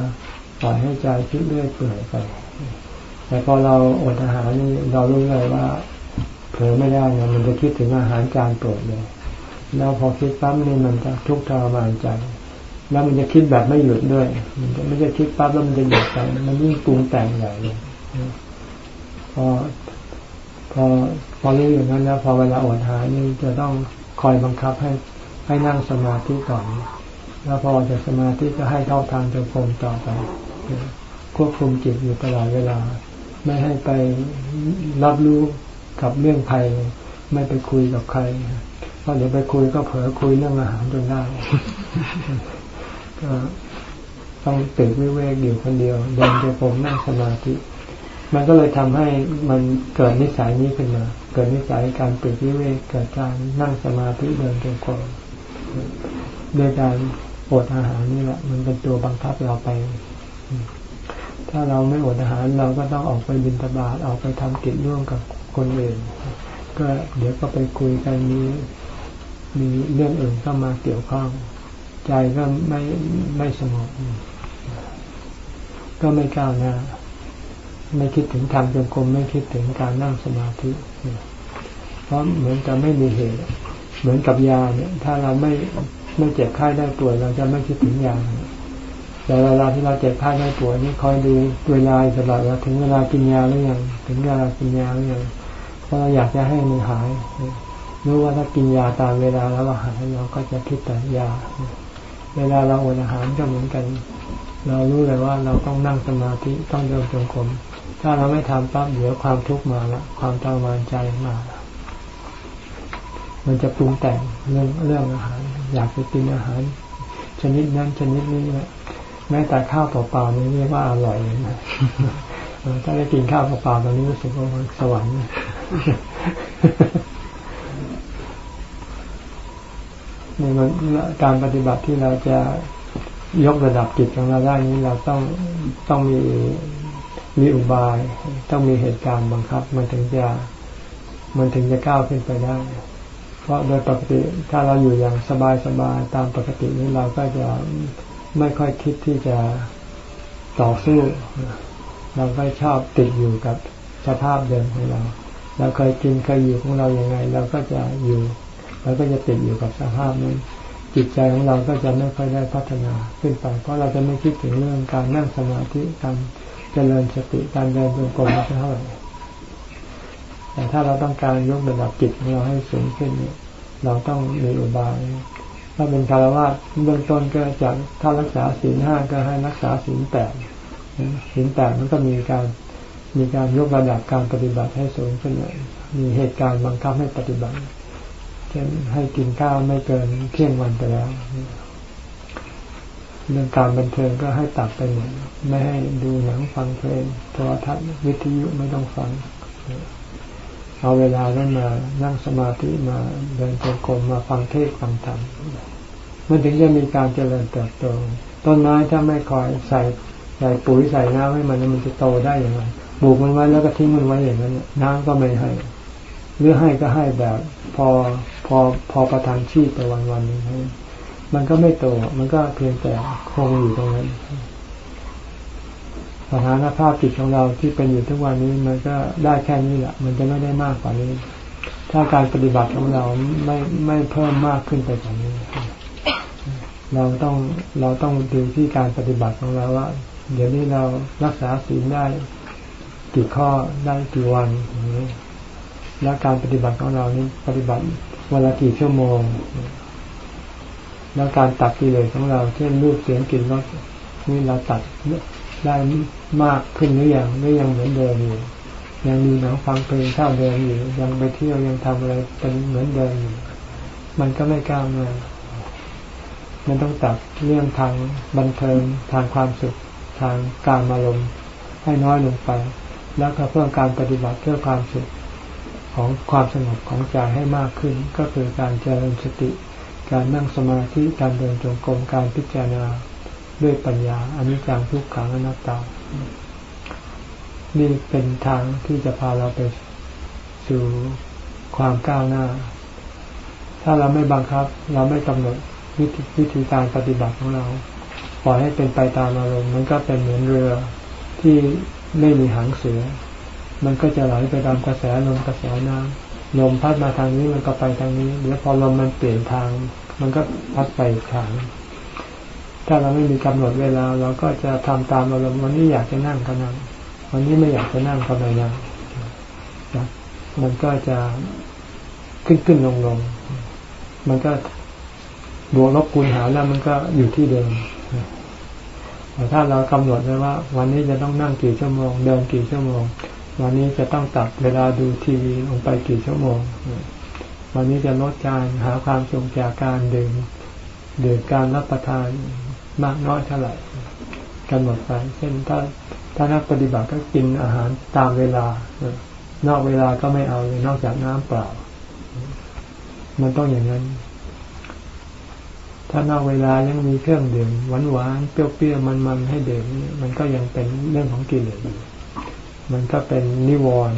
ปล่อยให้ใจคิดเรื่อยเปื่อยไป แต่พอเราอดอาหารนี่เรารู้เลยว่าเผลอไม่ได้เนี่ยมันจะคิดถึงอาหารจานโปรดเลยแล้วพอคิดปั๊บนี่มันจะทุกข์ทรมานใจแล้วมันจะคิดแบบไม่หยุดด้วย มันจะไม่ใช่คิดปั๊บแล้วมันจะหยุดไปมันยิ่งปรุงแต่งใหญ่เลยพอพอพอรู้อย่างนั้นแล้วพอเวลาอดอาหารนี่จะต้องคอยบังคับให้ให้นั่งสมาธิก่อน แล้วพอจากสมาธิก็ให้เข้าทางจงกรมต่อไปควบคุมจิตอยู่ตลอดเวลา ไม่ให้ไปรับรู้กับเรื่องใครไม่ไปคุยกับใครเพราะเดี๋ยวไปคุยก็เผลอคุยเรื่องอาหารจนได้ก็ต้องตื่นวิเวกอยู่คนเดียวเดินจงกรมนั่งสมาธิ มันก็เลยทำให้มันเกิดนิสัยนี้ขึ้นมา เกิดนิสัยการตื่นวิเวกเกิดการนั่งสมาธิเดินจงกรมโดยการอดอาหารนี่แหละ มันเป็นตัวบังคับเราไป ถ้าเราไม่อดอาหารเราก็ต้องออกไปบินตบาตออกไปทำกิจร่วมกับคนอื่น ก็เดี๋ยวก็ไปคุยกันมีมีเรื่องอื่นเข้ามาเกี่ยวข้อง ใจก็ไม่ไม่สงบก็ไม่ก้าวหน้าไม่คิดถึงทำจงกรมไม่คิดถึงการนั่งสมาธิเพราะเหมือนจะไม่มีเหตุ เหมือนกับยาเนี่ย ถ้าเราไม่ไม่เจ็บไข้ได้ป่วยเราจะไม่คิดถึงยา แต่เวลาที่เราเจ็บไข้ได้ป่วยนี่คอยดูเวลาตลอดว่าถึงเวลากินยาหรือยังถึงเวลากินยาหรือยังเพราะเราอยากจะให้มันหายรู้ว่าถ้ากินยาตามเวลาแล้วเราหายเราก็จะคิดแต่ยา เวลาเราอดอาหารก็เหมือนกัน เรารู้เลยว่าเราต้องนั่งสมาธิต้องเดินจงกรมถ้าเราไม่ทำปั๊บเดี๋ยวความทุกข์มาละความทรมานใจมามันจะปรุงแต่งเรื่องเรื่องอาหาร อยากไปกินอาหาร ชนิดนั้นชนิดนี้นะ แม้แต่ข้าวเปล่าๆนี่เรียกว่าอร่อยเลยนะถ้าได้กินข้าวเปล่าๆตอนนี้รู้สึกว่าสวรรค์นี่มันการปฏิบัติที่เราจะยกระดับจิตของเราได้นี้เราต้องต้องมีมีอุบาย ต้องมีเหตุการณ์บังคับ มันถึงจะมันถึงจะก้าวขึ้นไปได้ เพราะโดยปกติถ้าเราอยู่อย่างสบายๆตามปกตินี้เราก็จะ ไม่ค่อยคิดที่จะต่อสู้ เราก็ชอบติดอยู่กับสภาพเดิมของเรา เราเคยกินเคยอยู่ของเราอย่างไง เราก็จะอยู่เราก็จะติดอยู่กับสภาพนั้นจิตใจของเราก็จะไม่ค่อยได้พัฒนาขึ้นไป เพราะเราจะไม่คิดถึงเรื่องการนั่งสมาธิการเจริญสติการเดินจงกรมเท่าไหร่แต่ถ้าเราต้องการยกระดับจิตของเราให้สูงขึ้นเนี่ยเราต้องมีอุบาย ถ้าเป็นคารวะเบื้องต้นก็จากถ้ารักษาศีลห้าก็ให้รักษาศีลแปดศีลแปดมันก็มีการมีการยกระดับการปฏิบัติให้สูงขึ้นเลยมีเหตุการณ์บังคับให้ปฏิบัติ เช่นให้กินข้าวไม่เกินเที่ยงวันไปแล้ว เรื่องการบันเทิงก็ให้ตัดไปหมดไม่ให้ดูหนังฟังเพลงโทรทัศน์วิทยุไม่ต้องฟัง เอาเวลานั้นมานั่งสมาธิมาเดินจงกรมมาฟังเทศฟังธรรมมันถึงจะมีการเจริญเติบโต ต้นไม้ถ้าไม่คอยใส่ใส่ปุ๋ยใส่น้ำให้มันมันจะโตได้อย่างไรปลูกมันไว้แล้วก็ทิ้งมันไว้อย่างนั้นน้ำก็ไม่ให้หรือให้ก็ให้แบบ พอพอพอประทานชีพไปวันวันนึงมันก็ไม่โต มันก็เพียงแต่คงอยู่ตรงนั้น สถานภาพจิตของเราที่เป็นอยู่ทุกวันนี้มันก็ได้แค่นี้แหละ มันจะไม่ได้มากกว่านี้ ถ้าการปฏิบัติของเราไม่ไม่เพิ่มมากขึ้นไปกว่านี้ เราต้องเราต้องดูที่การปฏิบัติของเราว่า เดี๋ยวนี้เรารักษาศีลได้กี่ข้อได้กี่วันนี้และการปฏิบัติของเรานี้ปฏิบัติวันละกี่ชั่วโมง แล้วการตัดกิเลสของเราเช่นรูปเสียงกลิ่นรสนี่เราตัดได้ มากขึ้นหรือยังไม่ยังเหมือนเดิมอยู่ ยังมีหนังฟังเพลงเท่าเดิมอยู่ ยังไปเที่ยวยังทำอะไรเป็นเหมือนเดิมอยู่ มันก็ไม่กล้าวหน้ามันต้องตัดเรื่องทางบันเทิงทางความสุขทางการอารมณ์ให้น้อยลงไป แล้วก็เพิ่มการปฏิบัติเพื่อความสุขของความสงบของใจให้มากขึ้น ก็คือการเจริญสติ การนั่งสมาธิการเดินจงกรมการพิจารณาด้วยปัญญาอนิจจังทุกขังอนัตตา นี่เป็นทางที่จะพาเราไปสู่ความก้าวหน้า ถ้าเราไม่บังคับ เราไม่กำหนดวิธีวิธีการปฏิบัติของเรา ปล่อยให้เป็นไปตามอารมณ์มันก็เป็นเหมือนเรือที่ไม่มีหางเสือ มันก็จะไหลไปตามกระแสลมกระแสน้ำลมพัดมาทางนี้มันก็ไปทางนี้เดี๋ยวพอลมมันเปลี่ยนทาง มันก็พัดไปอีกทาง ถ้าเราไม่มีกำหนดเวลา เราก็จะทำตามอารมณ์วันนี้อยากจะนั่งก็นั่งวันนี้ไม่อยากจะนั่งก็ไม่นั่งมันก็จะขึ้นขึ้นลงลงมันก็บวกลบคูณหารแล้วมันก็อยู่ที่เดิมแต่ถ้าเรากำหนดไว้ว่า วันนี้จะต้องนั่งกี่ชั่วโมง เดินกี่ชั่วโมง วันนี้จะต้องตัดเวลาดูทีวีลงไปกี่ชั่วโมง วันนี้จะลดการหาความสุขจากการดื่มดื่มการรับประทาน มากน้อยเท่าไหร่กำหนดไป เช่นถ้าถ้านักปฏิบัติก็กินอาหารตามเวลา นอกเวลาก็ไม่เอาเลยนอกจากน้ำเปล่า มันต้องอย่างนั้น ถ้านอกเวลายังมีเครื่องดื่มหวานหวานเปรี้ยวๆมันๆให้ดื่มมันก็ยังเป็นเรื่องของกิเลสอยู่มันก็เป็นนิวรณ์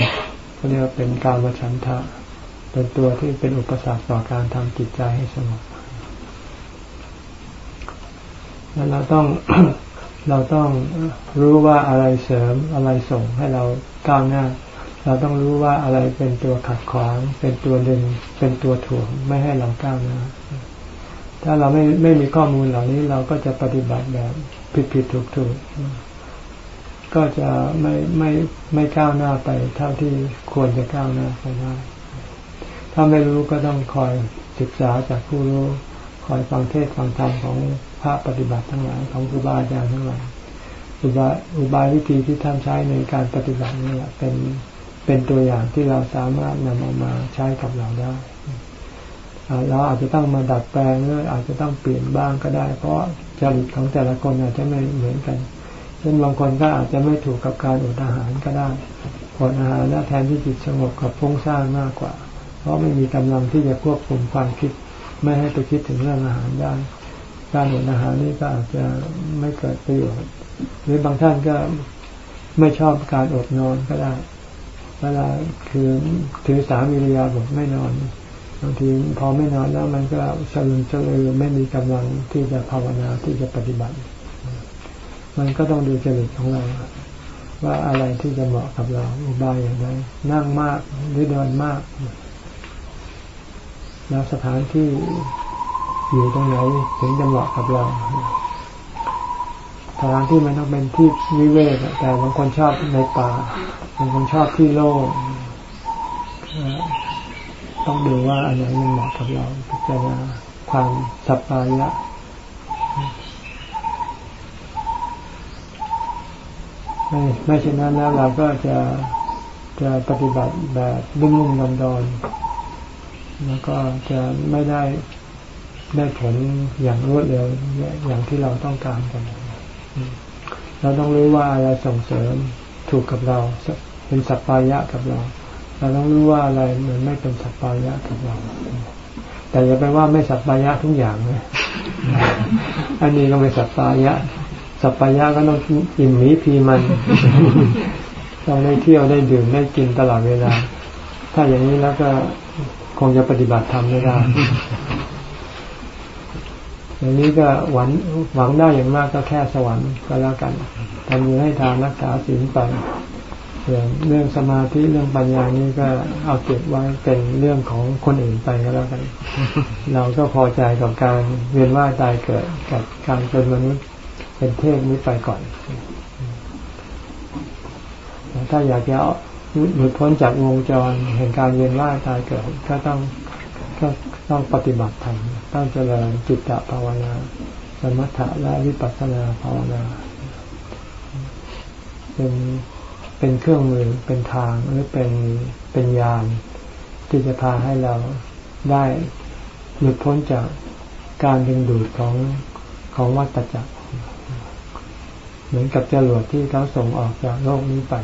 เขาเรียกว่าเป็นการวชันทะ เป็นตัวที่เป็นอุปสรรคต่อการทำจิตใจให้สงบ แล้วเราต้องเราต้องรู้ว่าอะไรเสริมอะไรส่งให้เราก้าวหน้า เราต้องรู้ว่าอะไรเป็นตัวขัดขวาง เป็นตัวดึงเป็นตัวถ่วงไม่ให้เราก้าวหน้า ถ้าเราไม่ไม่มีข้อมูลเหล่านี้เราก็จะปฏิบัติแบบผิดผิดถูกถูกก็จะไม่ไม่ไม่ก้าวหน้าไป เท่าที่ควรจะก้าวหน้าไปได้ถ้าไม่รู้ก็ต้องคอยศึกษาจากผู้รู้ คอยฟังเทศฟังธรรมของ พระปฏิบัติทั้งหลายของครูบาอาจารย์ทั้งหลายอุบายอุบายวิธีที่ท่านใช้ในการปฏิบัตินี่แหละเป็นเป็นตัวอย่างที่เราสามารถนำเอามาใช้กับเราได้เราอาจจะต้องมาดัดแปลงหรืออาจจะต้องเปลี่ยนบ้างก็ได้ เพราะจริตของแต่ละคนอาจจะไม่เหมือนกันเช่นบางคนก็อาจจะไม่ถูกกับการอดอาหารก็ได้อดอาหารแล้วแทนที่จิตสงบกับฟุ้งซ่านมากกว่า เพราะไม่มีกำลังที่จะควบคุมความคิด ไม่ให้ไปคิดถึงเรื่องอาหารได้ การอดอาหารนี่ก็อาจจะไม่เกิดประโยชน์หรือบางท่านก็ไม่ชอบการอดนอนก็ได้เวลาคือถือสามีริยาบทไม่นอนบางทีพอไม่นอนแล้วมันก็สลืมสลือไม่มีกำลังที่จะภาวนาที่จะปฏิบัติ มันก็ต้องดูจริตของเรา ว่าอะไรที่จะเหมาะกับเราอุบายอย่างไรนั่งมากหรือเดินมากแล้วสถานที่ อยู่ตรงไหนถึงจะเหมาะกับเราสถานที่มันต้องเป็นที่วิเวกแต่บางคนชอบในป่าบางคนชอบที่โล่งต้องดูว่าอันไหนมันเหมาะกับเราพิจารณาความสัปปายะไม่ไม่เช่นนั้นแล้วเราก็จะจะปฏิบัติแบบรุ่มรุ่มดอนดอนแล้วก็จะไม่ได้ ได้ผลอย่างรวดเร็วอย่างที่เราต้องการกัน เราต้องรู้ว่าอะไรส่งเสริมถูกกับเรา เป็นสัพพายะกับเรา เราต้องรู้ว่าอะไรมันไม่เป็นสัพพายะกับเรา แต่อย่าไปว่าไม่สัพพายะทุกอย่างนะอันนี้ก็ไม่สัพพายะ สัพพายะก็ต้องอิ่มหมีพีมัน ต้องได้เที่ยวได้ดื่มได้กินตลอดเวลา ถ้าอย่างนี้แล้วก็คงจะปฏิบัติธรรมไม่ได้ อย่างนี้ก็หวังหวังได้อย่างมากก็แค่สวรรค์ก็แล้วกันทำอยู่ให้ทานรักษาศีลไปส่วนเรื่องสมาธิเรื่องปัญญานี่ก็เอาเก็บไว้เป็นเรื่องของคนอื่นไปก็แล้วกัน เราก็พอใจกับการเวียนว่ายตายเกิดกับการเป็นมนุษย์เป็นเทพนี้ไปก่อน ถ้าอยากจะหลุดพ้นจากวงจรแห่งการเวียนว่ายตายเกิด ก็ต้องก็ต้องปฏิบัติธรรม ต้องเจริญจิตตภาวนา สมถะและวิปัสสนาภาวนา เป็นเป็นเครื่องมือเป็นทางหรือเป็นเป็นยานที่จะพาให้เราได้หลุดพ้นจากการดึงดูดของของวัฏจักร เหมือนกับจรวดที่เขาส่งออกจากโลกนี้ไป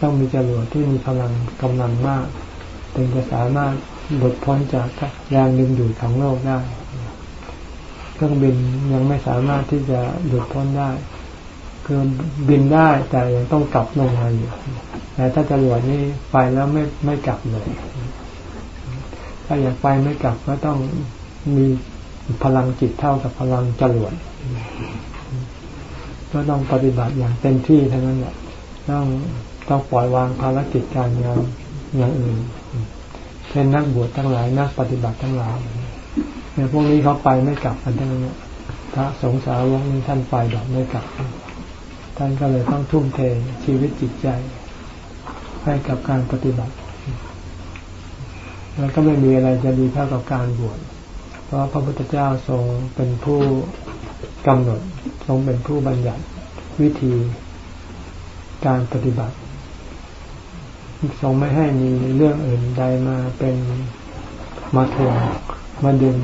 ต้องมีจรวดที่มีพลังกำลังมาก ถึงจะสามารถ หลุดพ้นจากแรงดึงดูดของโลกได้ เครื่องบินยังไม่สามารถที่จะหลุดพ้นได้ คือบินได้แต่ยังต้องกลับลงมาอยู่แต่ถ้าจรวดนี่ไปแล้วไม่ไม่กลับเลย ถ้าอยากไปไม่กลับก็ต้องมีพลังจิตเท่ากับพลังจรวดก็ต้องปฏิบัติอย่างเต็มที่เท่านั้นแหละต้องต้องปล่อยวางภารกิจการงานอย่างอื่น ช่นนักบวชทั้งหลายนักปฏิบัติทั้งหลายเนี่ยพวกนี้เขาไปไม่กลับกันทั้งนั้นพระสงฆ์สาวกนี้ท่านไปแบบไม่กลับ ท่านก็เลยต้องทุ่มเทชีวิตจิตใจ ให้กับการปฏิบัติแล้วก็ไม่มีอะไรจะดีเท่ากับการบวชเพราะพระพุทธเจ้าทรงเป็นผู้กำหนด ทรงเป็นผู้บัญญัติวิธีการปฏิบัติ ทรงไม่ให้มีเรื่องอื่นใดมาเป็นมาทวงมาดึง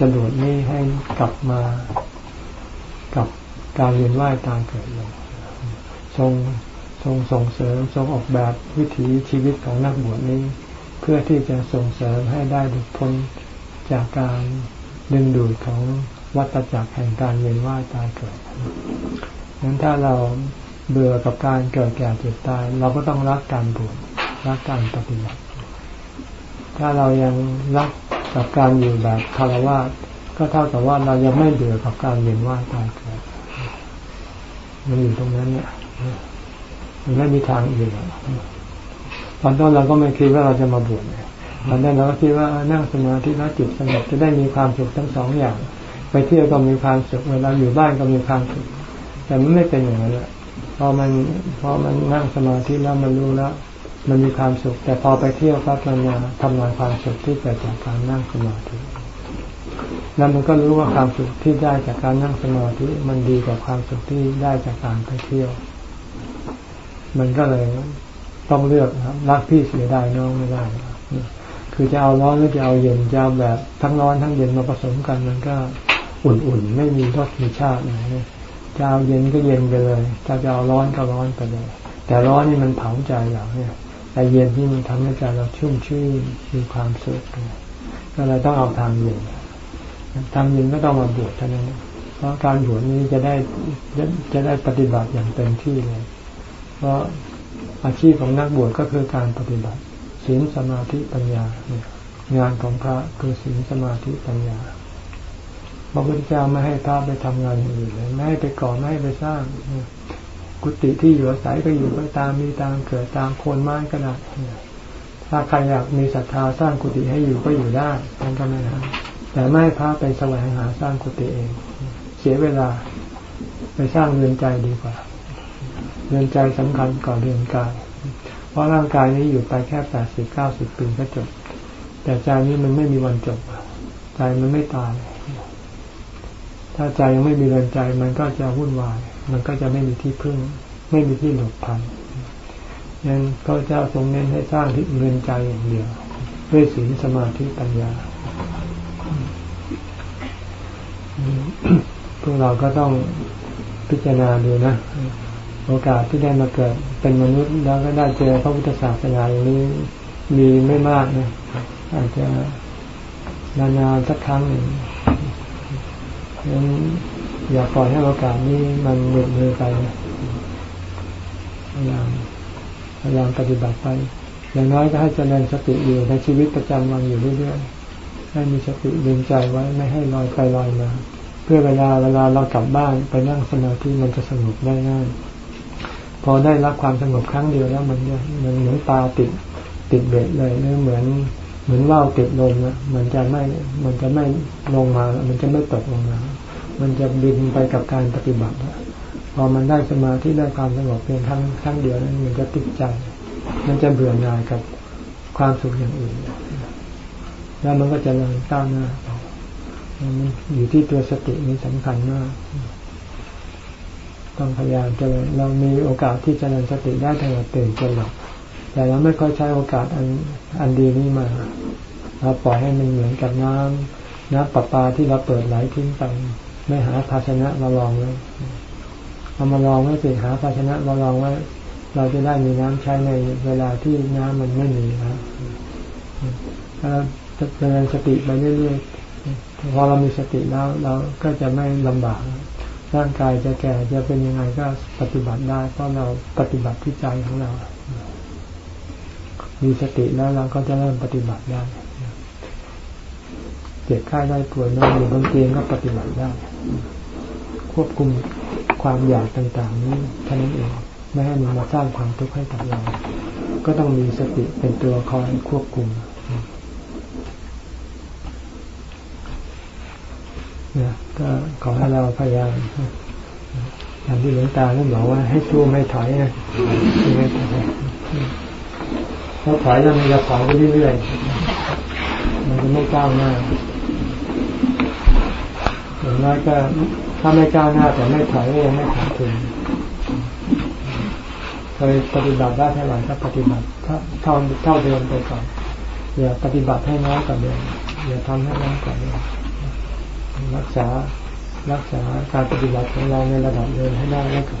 จรวดนี้ให้กลับมากับการเรียนว่ายตายเกิดลยทรงทรงส่งเสริมทรงออกแบบวิถีชีวิตของนักบวชนี้ เพื่อที่จะส่งเสริมให้ได้ดุพ้นจากการดึงดูดของวัฏจักรแห่งการเวียนว่ายตายเกิดงั้นถ้าเราเบื่อกับการเกิดแก่เจ็บตาย เราก็ต้องรักการบวช รักการปฏิบัติ ถ้าเรายังรักกับการอยู่แบบคารวะก็เท่ากับว่าเรายังไม่เบื่อกับการเวียนว่ายตายเกิดมันอยู่ตรงนั้นเนี่ยมันไม่มีทางอื่นตอนต้นเราก็ไม่คิดว่าเราจะมาบวชตอนนั้นเราก็คิดว่านั่งสมาธิแล้วจิตสงบจะได้มีความสุขทั้งสองอย่าง ไปเที่ยวก็มีความสุขเวลาอยู่บ้านก็มีความสุขแต่มันไม่เป็นอย่างนั้นแหละพอมันพอมันนั่งสมาธิแล้วมันรู้แล้ว มันมีความสุข แต่พอไปเที่ยวก็มันมาทำลายความสุขที่เกิดจากการนั่งสมาธิแล้วมันก็รู้ว่าความสุขที่ได้จากการนั่งสมาธิมันดีกว่าความสุขที่ได้จากการไปเที่ยว มันก็เลยต้องเลือกครับรักพี่เสียดายน้องไม่ได้คือจะเอาร้อนหรือจะเอาเย็นจะเอาแบบทั้งร้อนทั้งเย็นมาผสมกันมันก็อุ่นๆ ไม่มีรสมีชาติอะไรจะเอาเย็นก็เย็นไปเลยถ้าจะเอาร้อนก็ร้อนไปเลย แต่ร้อนนี่มันเผาใจเราเนี่ย เย็นที่มันทำให้ใจเราชุ่มชื่นมีความสุขก็เลยต้องเอาทางเย็นทำยินก็ต้องมาบวชเท่านั้นเพราะการบวชนี้จะได้จะได้ปฏิบัติอย่างเต็มที่เลย เพราะอาชีพของนักบวชก็คือการปฏิบัติศีลสมาธิปัญญาเนี่ยงานของพระคือศีลสมาธิปัญญาพระพุทธเจ้าไม่ให้พระไปทำงานอื่นเลยไม่ให้ไปก่อไม่ให้ไปสร้าง กุฏิที่อยู่อาศัยก็อยู่ไปตามมีตามเกิดตามโคนไม้ก็ได้ถ้าใครอยากมีศรัทธาสร้างกุฏิให้อยู่ก็อยู่ได้ท่านก็ไม่ห้ามแต่ไม่พาไปแสวงหาสร้างกุฏิเอง เสียเวลาไปสร้างเรือนใจดีกว่าเรือนใจสำคัญก่อนเรือนกาย เพราะร่างกายนี้อยู่ไปแค่แปดสิบเก้าสิบปีก็จบ แต่ใจนี้มันไม่มีวันจบ ใจมันไม่ตาย ถ้าใจยังไม่มีเรือนใจมันก็จะวุ่นวาย มันก็จะไม่มีที่พึ่ง ไม่มีที่หลบภัยยังพระเจ้าทรงเน้นให้สร้างที่เรือนใจอย่างเดียว ด้วยศีลสมาธิปัญญา พวกเราก็ต้องพิจารณาดูนะ โอกาสที่ได้มาเกิดเป็นมนุษย์แล้วก็ได้เจอพระพุทธศาสนาอย่างนี้มีไม่มากนะอาจจะนานๆสักครั้งหนึ่ง อย่าปล่อยให้โอกาสนี้มันหมดมือไปพยายามพยายามปฏิบัติไป อย่างน้อยก็ให้เจริญสติอยู่ในชีวิตประจำวันอยู่เรื่อยๆให้มีสติดึงใจไว้ไม่ให้ลอยไปลอยมา เพื่อเวลาเวลาเรากลับบ้านไปนั่งสมาธิมันจะสงบได้ง่ายพอได้รับความสงบครั้งเดียวแล้วมันมันเหมือนปลาติดติดเบ็ดเลยหรือเหมือนเหมือนว่าวติดลมนะมันจะไม่มันจะไม่ลงมา มันจะไม่ตกลงมา มันจะบินไปกับการปฏิบัติพอมันได้สมาธิได้ความสงบเพียงครั้งครั้งเดียวนั้นมันจะติดใจ มันจะเบื่อหน่ายกับความสุขอย่างอื่น แล้วมันก็จะเริญก้าวหน้ามันอยู่ที่ตัวสตินี้สำคัญมากต้องพยายามเจริญเรามีโอกาสที่จะเริญสติได้ตั้งแต่ตื่นจนหลับแต่เราไม่ค่อยใช้โอกาสอันอันดีนี้มาเราปล่อยให้มันเหมือนกับน้ำน้ำประปาที่เราเปิดไหลทิ้งไป ไม่หาภาชนะมาลองเลยเอามาลองไว้สิหาภาชนะมาลองไว้เราจะได้มีน้ำใช้ในเวลาที่น้ำมันไม่มีนะถ้าเจริญสติไปเรื่อยๆพอเรามีสติแล้วเราก็จะไม่ลำบากร่างกายจะแก่จะเป็นยังไงก็ปฏิบัติได้เพราะเราปฏิบัติที่ใจของเรา มีสติแล้วเราก็จะเริ่มปฏิบัติได้เจ็บไข้ได้ป่วยนอนอยู่บนเตียงก็ปฏิบัติได้ ควบคุมความอยากต่างๆ นี้แค่นั้นเองไม่ให้มันมาสร้างความทุกข์ให้กับเรา ก็ต้องมีสติเป็นตัวคอยควบคุมเนี่ยก็ขอให้เราพยายามอย่างที่หลวงตาท่านบอกว่าให้สู้ไม่ถอยนะไม่ถอยถ้าถอยแล้วมันจะถอยไปเรื่อยๆมันจะไม่ก้าวหน้า อย่างน้อยก็ถ้าไม่ก้าวหน้าแต่ไม่ถอยก็ยังไม่ขาดทุนเคยปฏิบัติได้เท่าไหร่ก็ปฏิบัติเท่าเท่าเดิมไปก่อนอย่าปฏิบัติให้น้อยกว่าเดิมอย่าทำให้น้อยกว่าเดิมรักษารักษาการปฏิบัติของเราในระดับเดิมให้ได้แล้วกัน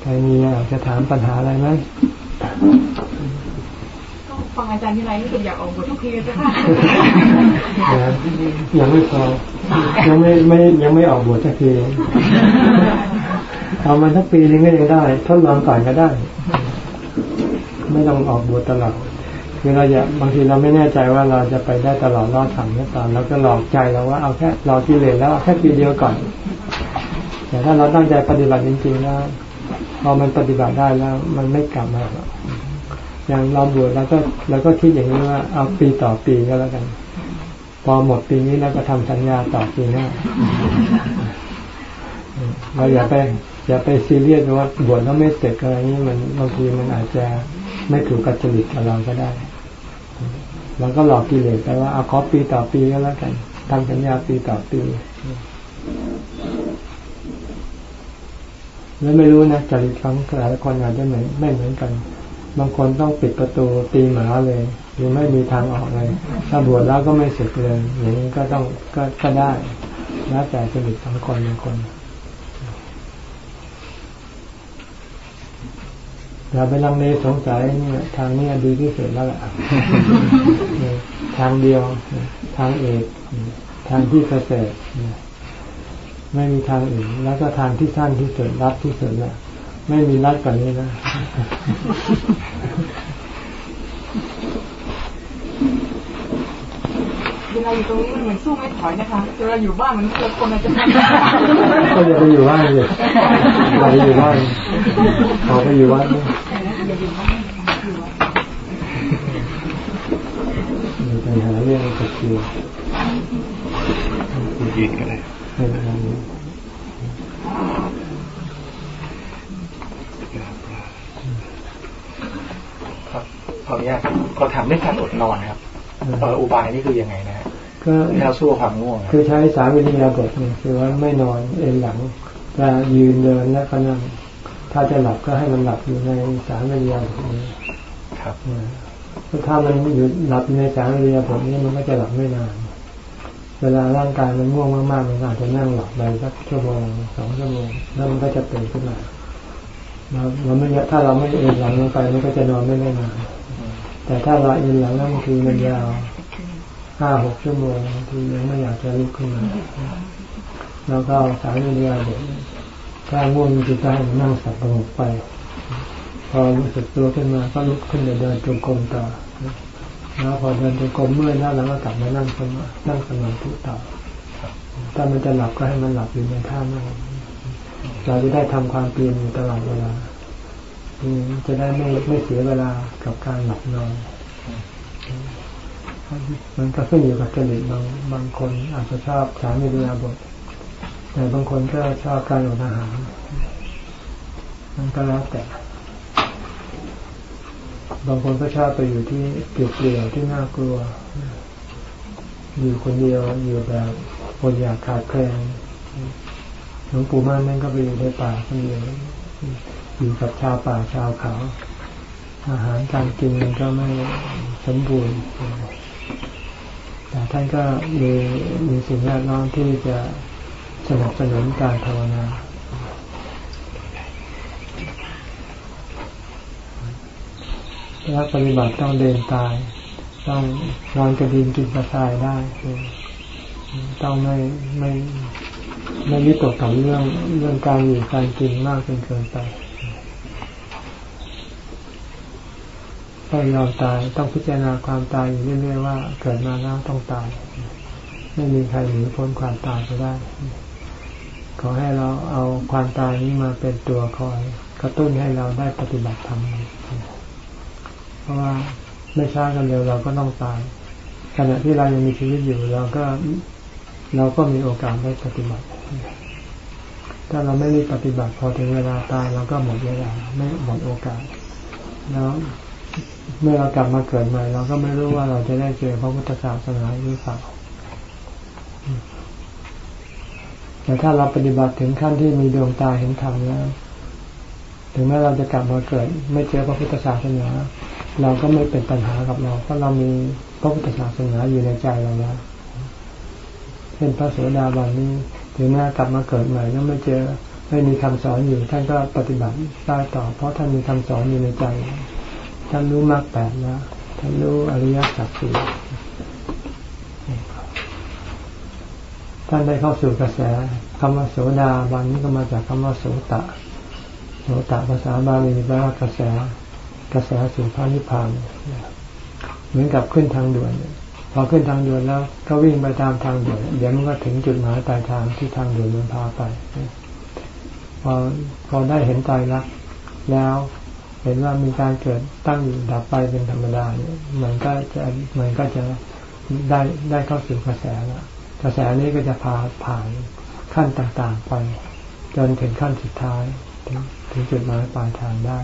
ใครมีอยากจะถามปัญหาอะไรไหม อาจารย์ที่ไรนี่สึกอยากออกบททุกทีเลยจ้ะค่ะยังไม่พอยังไม่ไม่ยังไม่ออกบทสักทีเอามันสักปีนึงก็ยังได้ทดลองก่อนก็ได้ ไม่ต้องออกบทตลอดคือเราอยากบางทีเราไม่แน่ใจว่าเราจะไปได้ตลอดรอดฝั่งนี้ตอนเราก็หลอกใจเราว่าเอาแค่รอที่เลนแล้วแค่ปีเดียวก่อนแต่ถ้าเราตั้งใจปฏิบัติจริงๆแล้วพอมันปฏิบัติได้แล้ว มันไม่กลับมาอ อย่างเราบวชเราก็เราก็คิดอย่างนี้ว่าเอาปีต่อปีก็แล้วกัน พอหมดปีนี้แล้วก็ทำสัญญาต่อปีหน้าเราอย่าไป อย่าไปซีเรียสว่าบวชแล้วไม่เสร็จอะไรนี้มันบางทีมันอาจจะไม่ถูกกัจจริตกับเราก็ได้เราก็หลอกกิเลสไปว่าเอาขอปีต่อปีก็แล้วกันทำสัญญาปีต่อปีแล้วไม่รู้นะจริตของแต่ละคนอาจจะเหมือนไม่เหมือนกัน บางคนต้องปิดประตูตีหมาเลยหรือไม่มีทางออกเลย ถ้าบวชแล้วก็ไม่สึกเลยอย่างนี้ก็ต้องก็ก็ได้แล้วแต่จริตของคนบางคนอย่าไปลังเลสงสัยเนี่ยทางนี้ดีที่สุดแล้วแหละทางเดียว ทางเอกทางที่เกษตรไม่มีทางอื่น แล้วก็ทางที่สั้นที่สุดรับที่สุดแหละ ไม่มีรัดกว่านี้นะเวลาอยู่ตรงนี้มันเหมือนสู้ไม่ถอยนะคะเวลาอยู่บ้านมันเจอคนอาจจะก็อย่าไปอยู่บ้านเลยอย่าไปอยู่บ้านเขาไปอยู่บ้านมีปัญหาเรื่องตะเกียบยืนกันเลย ครับขออนุญาตขอถามเรื่องการอดนอนครับเอออุบายนี่คือยังไงนะก็แนวสู้ความง่วงคือใช้สามวิธีการกดเนี่ยคือว่าไม่นอนเอ็นหลังจะยืนเดินและก็นั่งถ้าจะหลับก็ให้มันหลับอยู่ในสามวิธีการนี้ครับถ้ามันอยู่หลับในสามวิธีการนี้มันก็จะหลับไม่นาน เวลาร่างกายมันง่วงมากๆมันอาจจะนั่งหลับไปสักชั่วโมงสองชั่วโมงแล้วมันก็จะตื่นขึ้นมาเราไม่ถ้าเราไม่เอ็นหลังลงไปมันก็จะนอนไม่ได้นาน แต่ถ้าเราเอ็นหลังแล้วบางทีมันยาวห้าหกชั่วโมงบางทียังไม่อยากจะลุกขึ้นมาแล้วก็สายเรียบถ้าง่วงจิตใจมันนั่งสับประงกไป พอรู้สึกตัวขึ้นมาก็ลุกขึ้นเดินจงกรมต่อแล้วพอเดินจงกรมเมื่อยแล้วเราก็กลับมานั่งสมานั่งสมาธิต่อถ้ามันจะหลับก็ให้มันหลับอยู่ในท่านั่งเราจะได้ทำความเปลี่ยนตลอดเวลา จะได้ไม่ไม่เสียเวลากับการหลับนอนมันก็ขึ้นอยู่กับจริตบางบางคนอาจจะชอบสามีเวลาบทแต่บางคนก็ชอบการอดอาหารมันก็แล้วแต่บางคนก็ชอบไปอยู่ที่เปลี่ยวๆที่น่ากลัว อยู่คนเดียวอยู่แบบคนอยากขาดแคลนหลวงปู่ม่านนั่นก็ไปอยู่ในป่าคนเดียว อยู่กับชาวป่าชาวเขา อาหารการกินมันก็ไม่สมบูรณ์ แต่ท่านก็มีมีสิ่งแวดล้อมที่จะสนับสนุนการภาวนาถ้าปฏิบัติต้องเดินตาย ต้องนอนกระดินกินกระชายได้ ต้องไม่ไม่ไม่ยึดติดกับเรื่องเรื่องการอยู่การกินมากจนเกินไป ต้องยอมตายต้องพิจารณาความตายอยู่เรื่อยๆว่า เกิดมาแล้วต้องตาย ไม่มีใครหนีพ้นความตายไปได้ ขอให้เราเอาความตายนี้มาเป็นตัวคอย กระตุ้นให้เราได้ปฏิบัติธรรมเพราะว่าไม่ช้ากันเร็วเราก็ต้องตายขณะที่เรายังมีชีวิตอยู่เราก็เราก็มีโอกาสได้ปฏิบัติ ถ้าเราไม่รีบปฏิบัติพอถึงเวลาตายเราก็หมดเวลาไม่หมดโอกาส แล้ว เมื่อเรากลับมาเกิดใหม่ เราก็ไม่รู้ว่าเราจะได้เจอพระพุทธศาสนาหรือเปล่าแต่ถ้าเราปฏิบัติถึงขั้นที่มีดวงตาเห็นธรรมแล้วถึงแม้เราจะกลับมาเกิด ไม่เจอพระพุทธศาสนา เราก็ไม่เป็นปัญหากับเรา เพราะเรามีพระพุทธศาสนาอยู่ในใจเราแล้วเช่นพระโสดาบันนี้ถึงแม้กลับมาเกิดใหม่แล้วไม่เจอไม่มีคำสอนอยู่ ท่านก็ปฏิบัติได้ต่อ เพราะท่านมีคำสอนอยู่ในใจ ท่านรู้มากแปดแล้วท่านรู้อริยสัจสี่ท่านได้เข้าสู่กระแสคำว่าโสดาบันนี้ก็มาจากคำว่าโสตะโสตะภาษาบาลีแปลว่ากระแสกระแสสู่พระนิพพานเหมือนกับขึ้นทางด่วนพอขึ้นทางด่วนแล้วก็วิ่งไปตามทางด่วนเดี๋ยวมันก็ถึงจุดหมายปลายทางที่ทางด่วนมันพาไปพอพอได้เห็นใจรักแล้ว เห็นว่ามีการเกิดตั้งอยู่ดับไปเป็นธรรมดาเนี่ยมันก็จะมันก็จะได้ได้เข้าสู่กระแสแล้วกระแสนี้ก็จะพาผ่านขั้นต่างๆไป จนถึงขั้นสุดท้าย ถึงถึงจุดหมายปลายทางได้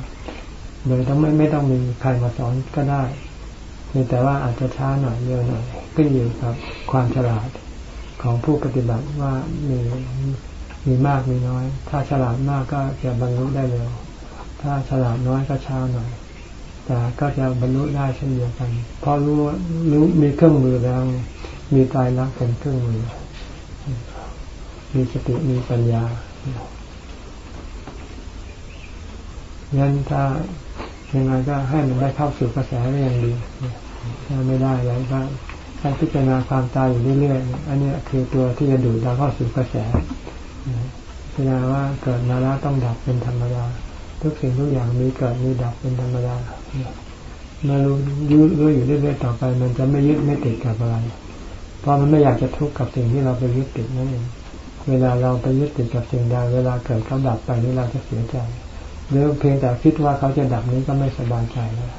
โดยต้องไม่ไม่ต้องมีใครมาสอนก็ได้เพียงแต่ว่าอาจจะช้าหน่อยเร็วหน่อยขึ้นอยู่กับความฉลาดของผู้ปฏิบัติว่ามีมีมากมีน้อย ถ้าฉลาดมากก็จะบรรลุได้เร็ว ถ้าฉลาดน้อยก็ช้าหน่อย แต่ก็จะบรรลุได้เช่นเดียวกัน เพราะรู้รู้มีเครื่องมือแล้ว มีตายรักเป็นเครื่องมือ มีสติมีปัญญางั้นถ้ายังไงก็ให้มันได้เข้าสู่กระแสได้อย่างดีถ้าไม่ได้แล้วก็ให้พิจารณาความตายอยู่เรื่อยๆ อันนี้คือตัวที่จะดูดเราเข้าสู่กระแสพิจารณาว่าเกิดมาแล้วต้องดับเป็นธรรมดา ทุกสิ่งทุกอย่างมีเกิดมีดับเป็นธรรมดาเมื่อรู้ยืดรู้อยู่เรื่อยๆต่อไป มันจะไม่ยึดไม่ติดกับอะไร เพราะมันไม่อยากจะทุกข์กับสิ่งที่เราไปยึดติดนั่นเองเวลาเราไปยึดติดกับสิ่งใดเวลาเกิดเขาดับไปนี่เราจะเสียใจหรือเพียงแต่คิดว่าเขาจะดับนี้ก็ไม่สบายใจแล้ว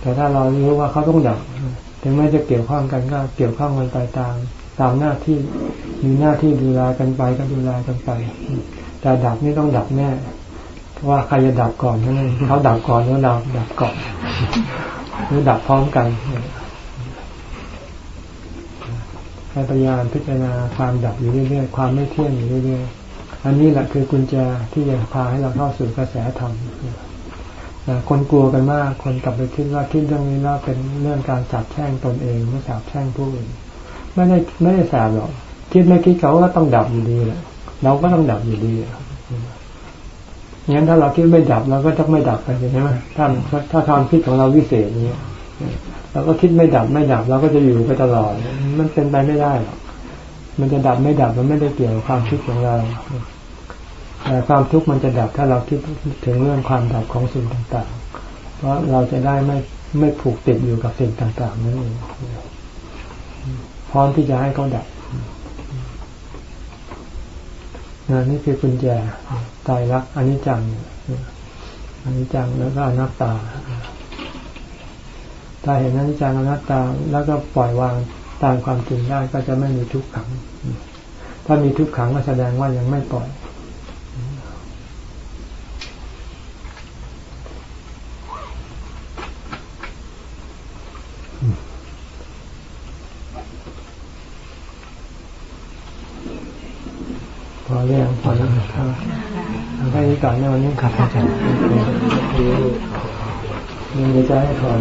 แต่ถ้าเรารู้ว่าเขาต้องดับ ถึงแม้จะเกี่ยวข้องกันก็เกี่ยวข้องกันไปตามตามหน้าที่มีหน้าที่ดูแลกันไปก็ดูแลกันไป แต่ดับนี่ต้องดับแน่ ว่าใครจะดับก่อนนั่นเขาดับก่อนแล้วเราดับก่อนหรือดับพร้อมกันให้พยายามพิจารณาความดับอยู่เรื่อยๆความไม่เที่ยงอยู่เรื่อยๆอันนี้แหละคือกุญแจที่จะพาให้เราเข้าสู่กระแสธรรมคนกลัวกันมาก คนกลับไปคิดว่าคิดเรื่องนี้แล้วเป็นเรื่องการสาบแช่งตนเองไม่สาบแช่งผู้อื่นไม่ได้ไม่ได้สาบหรอกคิดไม่คิดเขาก็ต้องดับอยู่ดีแหละเราก็ต้องดับอยู่ดี งั้นถ้าเราคิดไม่ดับเราก็จะไม่ดับไปใช่ไหมถ้าถ้าความคิดของเราวิเศษนี้เราก็คิดไม่ดับไม่ดับเราก็จะอยู่ไปตลอด มันเป็นไปไม่ได้หรอกมันจะดับไม่ดับมันไม่ได้เกี่ยวกับความคิดของเราแต่ความทุกข์มันจะดับถ้าเราคิดถึงเรื่องความดับของสิ่งต่างๆ เพราะเราจะได้ไม่ไม่ผูกติดอยู่กับสิ่งต่างๆนั่นเองพร้อมที่จะให้เขาดับนี่คือกุญแจ ตายรักอนนี้จังอนนี้จังแล้วก็อนัตตา ถ้าเห็นอนิจจังอนัตตาแล้วก็ปล่อยวางตามความจริงได้ก็จะไม่มีทุกขัง ถ้ามีทุกขังก็แสดงว่ายังไม่ปล่อยพอเรื่องพอแล้วครับ แค่นี้ก่อนนะวันนี้ขับอาจารย์เดี๋ยวจะให้ถอน